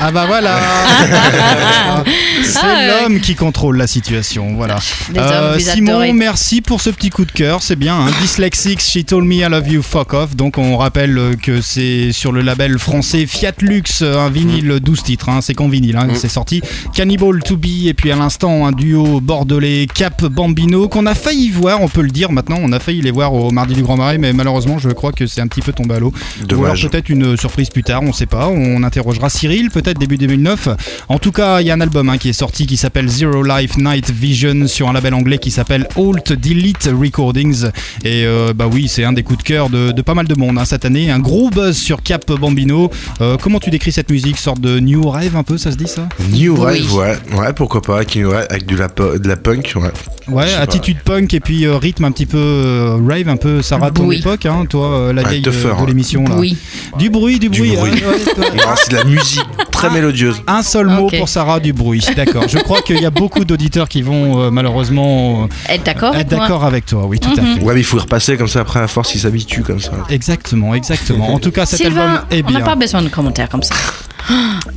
Ah bah voilà [LAUGHS] C'est Ah, ouais. l'homme qui contrôle la situation, voilà. Vous Simon, adorez. merci pour ce petit coup de cœur, c'est bien. Hein. Dyslexics, She Told Me I Love You, Fuck Off. Donc on rappelle euh, que c'est sur le label français Fiat Lux, euh, un vinyle 12 titres, hein. c'est qu'en vinyle, hein, c'est sorti. Cannibal to Be, et puis à l'instant un duo bordelais Cap Bambino qu'on a failli voir, on peut le dire maintenant, on a failli les voir au Mardi du Grand Marais, mais malheureusement je crois que c'est un petit peu tombé à l'eau. Ou alors peut-être une surprise plus tard, on sait pas. On interrogera Cyril, peut-être début 2009. En tout cas, il y a un album hein, qui est sorti qui s'appelle Zero Life Night Vision sur un label anglais qui s'appelle Alt Delete Recordings. Et euh, bah oui, c'est un des coups de cœur de, de pas mal de monde hein, cette année. Un gros buzz sur Cap Bambino. Euh, comment tu décris cette musique Sorte de new rave un peu, ça se dit ça? New Rave, ouais, ouais, pourquoi pas, avec, avec de, la, de la punk, ouais. Ouais, pas. attitude punk et puis euh, rythme un petit peu euh, rave, un peu Sarah ton Bruit. époque, hein, toi, euh, la Ouais, vieille de, de hein. l'émission. là. Oui. Du bruit, du Du bruit. bruit. hein, ouais, toi. C'est de la musique très un- mélodieuse. Un seul mot pour Sarah du bruit. D'accord. Je crois qu'il y a beaucoup d'auditeurs qui vont euh, malheureusement euh, Être d'accord avec être moi d'accord avec toi. Oui, tout à Mhm. fait. Ouais, mais il faut y repasser comme ça après à force, il s'habitue comme ça. Exactement, exactement. En tout cas, cet album Sylvain, est on n'a bien. pas besoin de commentaires comme ça.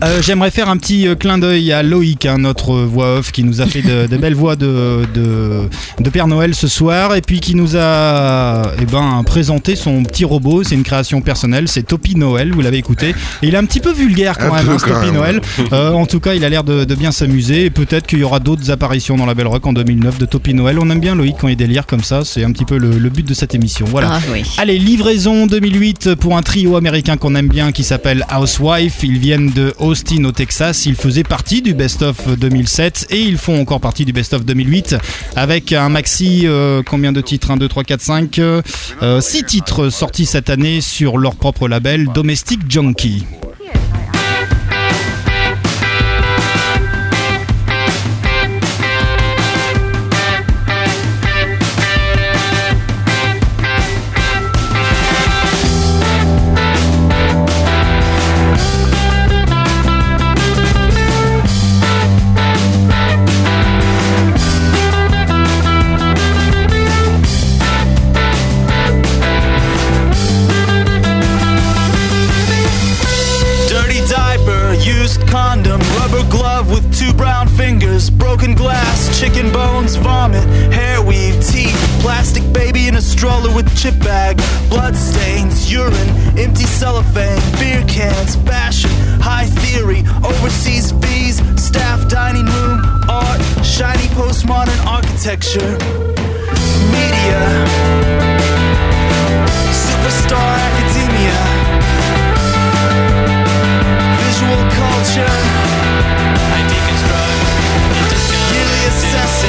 Euh, J'aimerais faire un petit euh, clin d'œil à Loïc, hein, notre voix off, qui nous a fait de, [LAUGHS] de belles voix de, de, de Père Noël ce soir, et puis qui nous a eh ben, présenté son petit robot. C'est une création personnelle, c'est Topi Noël, vous l'avez écouté. Et il est un petit peu vulgaire quand Un même, hein, Topi même. Noël. [LAUGHS] Euh, en tout cas, il a l'air de, de bien s'amuser, et peut-être qu'il y aura d'autres apparitions dans la Belle Rock en 2009 de Topi Noël. On aime bien Loïc quand il délire comme ça, c'est un petit peu le, le but de cette émission. Voilà. Ah oui. Allez, livraison 2008 pour un trio américain qu'on aime bien qui s'appelle Housewife. Ils viennent de Austin au Texas. Ils faisaient partie du Best of 2007 et ils font encore partie du Best of 2008 avec un maxi, euh, combien de titres? 1, 2, 3, 4, 5 euh, 6 titres sortis cette année sur leur propre label Domestic Junkie. Architecture, media, superstar academia visual culture. I deconstruct yearly assessment. I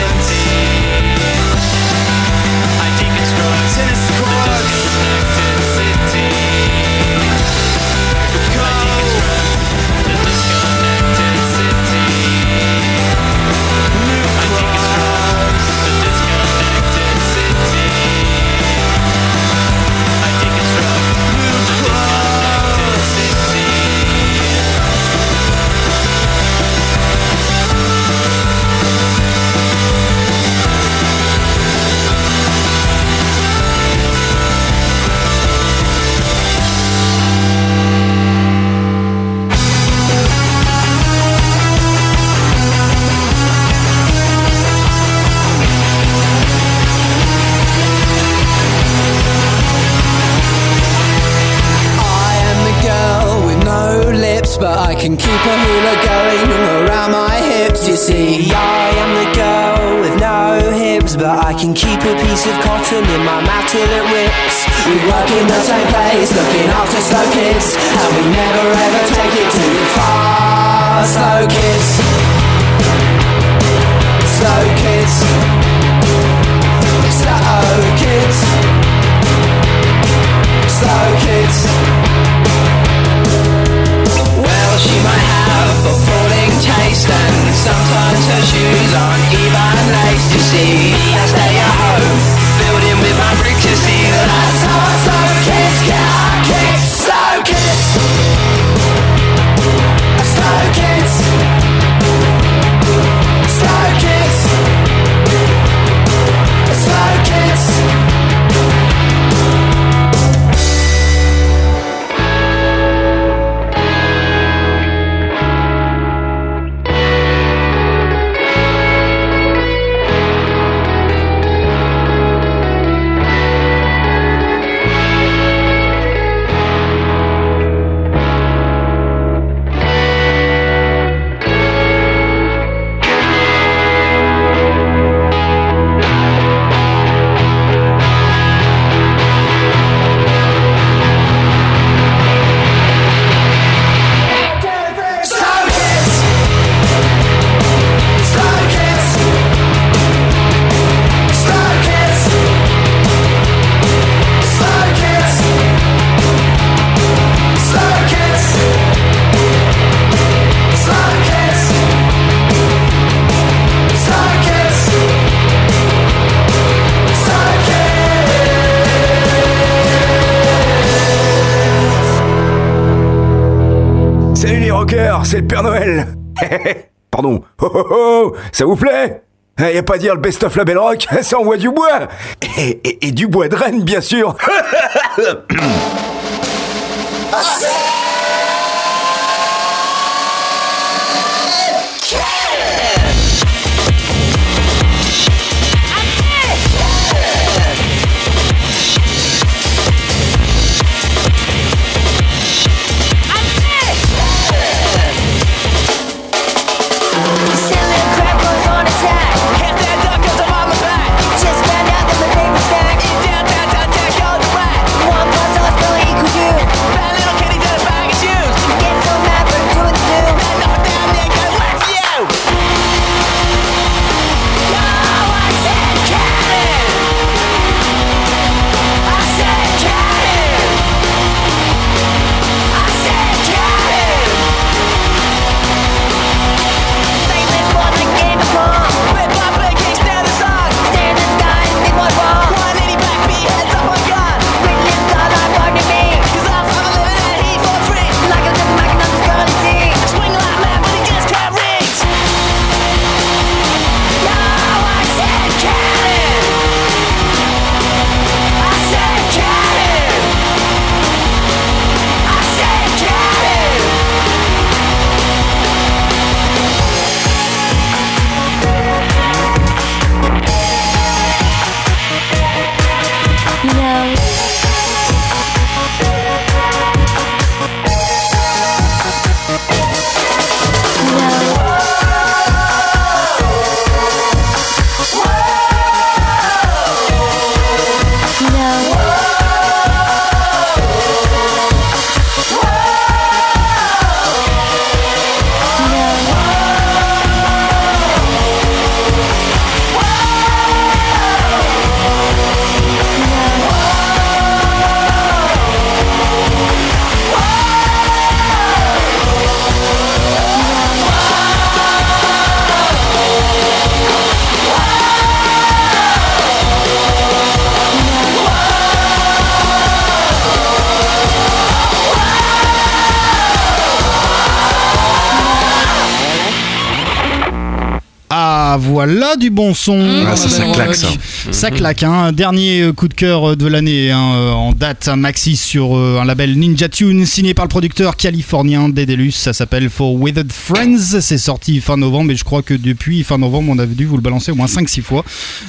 ça vous plaît Eh, Y a pas à dire le best of la belle rock, ça envoie du bois. Et, et- et du bois de Rennes, bien sûr. Du bon son. Ah, ça, ça Belle claque, ça. Ça claque. Hein. Dernier euh, coup de cœur euh, de l'année hein, euh, en date, un maxi sur un label Ninja Tune signé par le producteur californien Dedelus. Ça s'appelle For Withered Friends. C'est sorti fin novembre, mais je crois que depuis fin novembre, on a dû vous le balancer au moins 5-6 fois.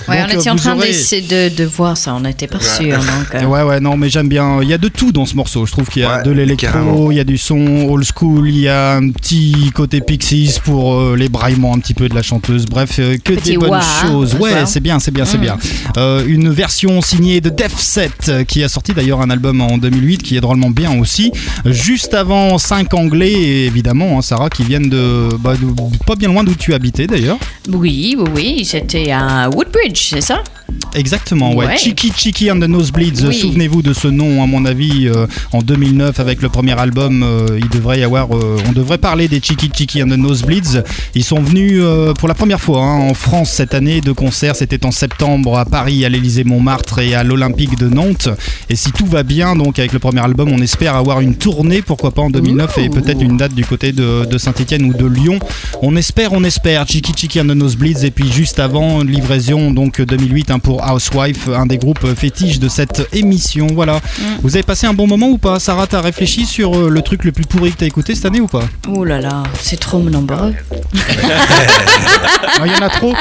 Ouais, Donc, on était en train aurez- d'essayer de, de voir ça, on n'était pas sûr. [LAUGHS] Donc, Ouais, ouais, non, mais j'aime bien. Il y a de tout dans ce morceau. Je trouve qu'il y a de l'électro, il y a du son old school, il y a un petit côté Pixies pour euh, les braillements un petit peu de la chanteuse. Bref, euh, que Petit des bonnes wah, hein, choses. Ouais, c'est bien, c'est bien, c'est Mm. bien. Euh, une version signée de Def Set euh, qui a sorti d'ailleurs un album en 2008 qui est drôlement bien aussi. Juste avant 5 anglais, et évidemment, hein, Sarah, qui viennent de, bah, de- pas bien loin d'où tu habitais d'ailleurs. oui, oui, oui, c'était à Woodbridge, c'est ça? Exactement, ouais. Ouais. Cheeky Cheeky and the Nosebleeds. Oui. Souvenez-vous de ce nom, à mon avis, euh, en 2009 avec le premier album. euh, il devrait y avoir, euh, on devrait parler des Cheeky Cheeky and the Nosebleeds. Ils sont venus pour la première fois hein, en France cette année de concert. C'était en septembre à Paris, à l'Élysée Montmartre et à l'Olympique de Nantes. Et si tout va bien, donc avec le premier album, on espère avoir une tournée, pourquoi pas en 2009 et peut-être une date du côté de, de Saint-Etienne ou de Lyon. On espère, on espère. Cheeky Cheeky and the Nosebleeds. Et puis juste avant, livraison donc 2008 hein, pour Housewife, un des groupes fétiches de cette émission. Voilà. Vous avez passé un bon moment ou pas Sarah, t'as réfléchi sur euh, le truc le plus pourri que t'as écouté cette année ou pas? Oh là là, c'est trop nombreux. Non, Il y en a trop.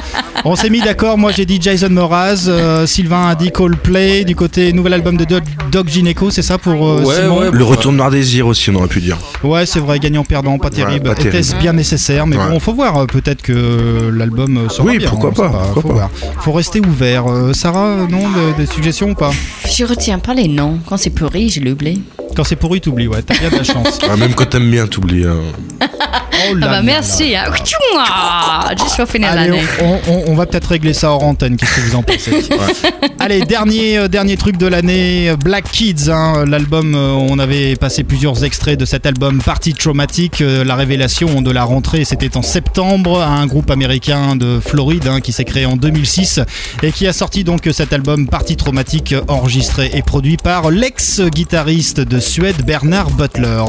On s'est mis d'accord. Moi, j'ai dit Jason Mraz. euh, Sylvain a dit Coldplay. Du côté nouvel album de Doc, Doc Gineco, c'est ça pour euh, Simon? Le retour de Noir Désir aussi, on aurait pu dire. Ouais, c'est vrai, gagnant-perdant, pas terrible. pas terrible. Était-ce bien nécessaire? Mais Ouais. bon, faut voir. euh, Peut-être que l'album euh, sera Oui, bien. pourquoi sait pas, pourquoi faut pas. voir. Faut rester ouvert. Euh, Sarah, non, de- des suggestions ou pas Je retiens pas les noms. Quand c'est pourri, je l'oublie. Quand c'est pourri, t'oublies. Ouais, t'as bien de la chance. [LAUGHS] Ah, même quand t'aimes bien, t'oublies. hein. Ah bah merci. hein. Ouah, Juste pour finir Allez, l'année. on, on- on va peut-être régler ça hors antenne. Qu'est-ce que vous en pensez Allez, dernier, euh, dernier truc de l'année, euh, Black Kids, hein, l'album, euh, on avait passé plusieurs extraits de cet album Party Traumatic, la révélation de la rentrée, c'était en septembre, un groupe américain de Floride hein, qui s'est créé en 2006 et qui a sorti donc cet album Party Traumatic, enregistré et produit par l'ex-guitariste de Suède Bernard Butler.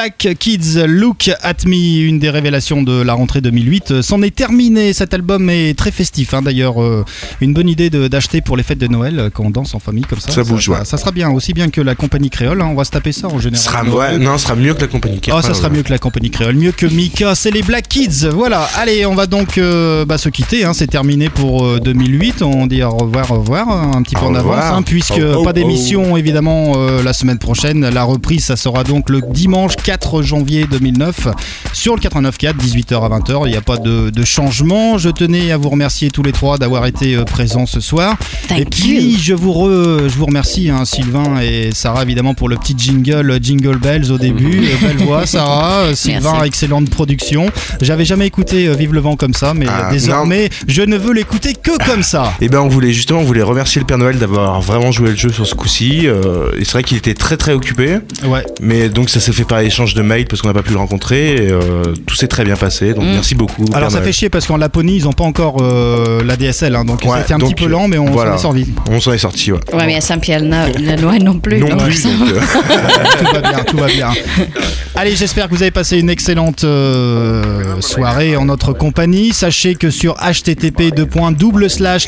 Black Kids Look at Me, une des révélations de la rentrée 2008, euh, c'en est terminé. Cet album est très festif. hein. D'ailleurs, euh, une bonne idée d'acheter pour les fêtes de Noël euh, quand on danse en famille comme ça. Ça bouge, ouais. Ça sera bien, aussi bien que la compagnie créole. hein. On va se taper ça en général. Sera, ouais, non, sera mieux que la compagnie. Oh, ça sera mieux que la compagnie créole, mieux que Mika, c'est les Black Kids. Voilà, allez, on va donc euh, bah, se quitter. hein. C'est terminé pour euh, 2008. On dit au revoir, au revoir, un petit peu en avance, puisque Oh, oh, pas oh. d'émission évidemment la semaine prochaine. La reprise, ça sera donc le dimanche 4 janvier 2009 sur le 89.4, 18h à 20h. Il n'y a pas de, de changement. Je tenais à vous remercier tous les trois d'avoir été euh, présents ce soir. et puis, je vous, re- je vous remercie, hein, Sylvain et Sarah, évidemment, pour le petit jingle, Jingle Bells au début. Euh, Belle voix, Sarah. [LAUGHS] Euh, Sylvain, Merci. excellente production. J'avais jamais écouté Vive le vent comme ça, mais euh, Ah, désormais, je ne veux l'écouter que comme ça. Et ben on voulait justement on voulait remercier le Père Noël d'avoir vraiment joué le jeu sur ce coup-ci. Euh, et c'est vrai qu'il était très très occupé. Ouais. Mais donc ça s'est fait par échange de mails parce qu'on n'a pas pu le rencontrer. Et, euh, tout s'est très bien passé. Donc Mm. merci beaucoup. Alors ça fait chier parce qu'en Laponie, ils n'ont pas encore euh, la DSL, hein, donc Ouais, été un donc, petit peu lent, mais on voilà. s'en est sorti. On s'en est sorti, ouais. Ouais, mais à Saint-Pierre-la-Noix non plus. Non donc plus, donc, euh, [LAUGHS] tout va bien, tout va bien. [LAUGHS] Allez, j'espère que vous avez passé une excellente euh, soirée en notre compagnie. Sachez que sur http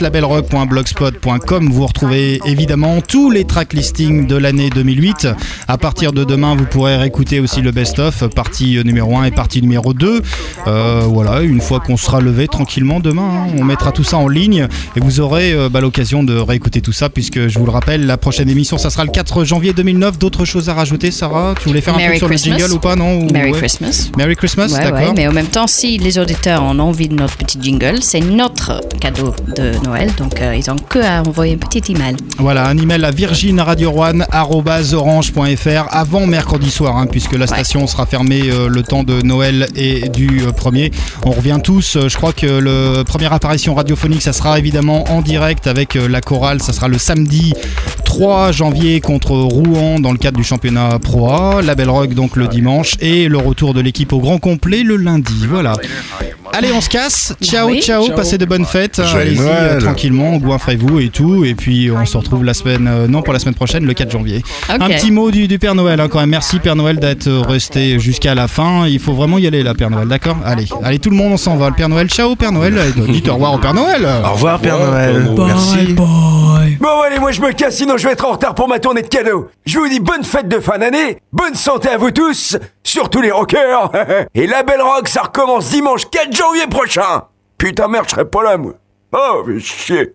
labelrock.blogspot.com vous retrouvez évidemment tous les track listings de l'année 2008. À partir de demain, vous pourrez réécouter aussi le best-of, partie numéro 1 et partie numéro 2. Euh, voilà, une fois qu'on sera levé tranquillement demain, hein, on mettra tout ça en ligne et vous aurez euh, bah, l'occasion de réécouter tout ça puisque je vous le rappelle, la prochaine émission, ça sera le 4 janvier 2009. D'autres choses à rajouter, Sarah? Tu voulais faire un Merry truc sur Christmas. le jingle ou pas non? Merry ouais. Christmas. Merry Christmas, Ouais, d'accord. ouais, mais en même temps, si les auditeurs ont envie de notre petit jingle, c'est notre cadeau de Noël. Donc, euh, ils ont que à envoyer un petit email. Voilà, un email à virginradio1.orange.fr avant mercredi soir, hein, puisque la station sera fermée euh, le temps de Noël et du euh, premier. On revient tous. euh, je crois que le première apparition radiophonique, ça sera évidemment en direct avec la chorale. Ça sera le samedi 3 janvier contre Rouen dans le cadre du championnat Pro A. La Belle Rock donc le dimanche et le retour de l'équipe au grand complet le lundi. Voilà. Allez, on se casse. Ciao, oui. ciao, Ciao. Passez de bonnes fêtes. Allez-y euh, tranquillement, goinfrez-vous et tout. Et puis on se retrouve la semaine, euh, non pour la semaine prochaine, le 4 janvier. Un petit mot du, du Père Noël hein, quand même. Merci Père Noël d'être resté jusqu'à la fin. Il faut vraiment y aller là, Père Noël, d'accord Allez, allez tout le monde, on s'en va. Le Père Noël, ciao Père Noël. Dites au revoir au Père Noël. Au revoir, Père Noël. Merci. Bon allez, moi je me casse, sinon je vais être en retard pour ma tournée de cadeaux. Je vous dis bonne fête de fin d'année, bonne santé à vous tous, surtout les rockers. [LAUGHS] Et la belle rock, ça recommence dimanche 4 janvier prochain. Putain merde, je serai pas là moi. Oh, mais chier.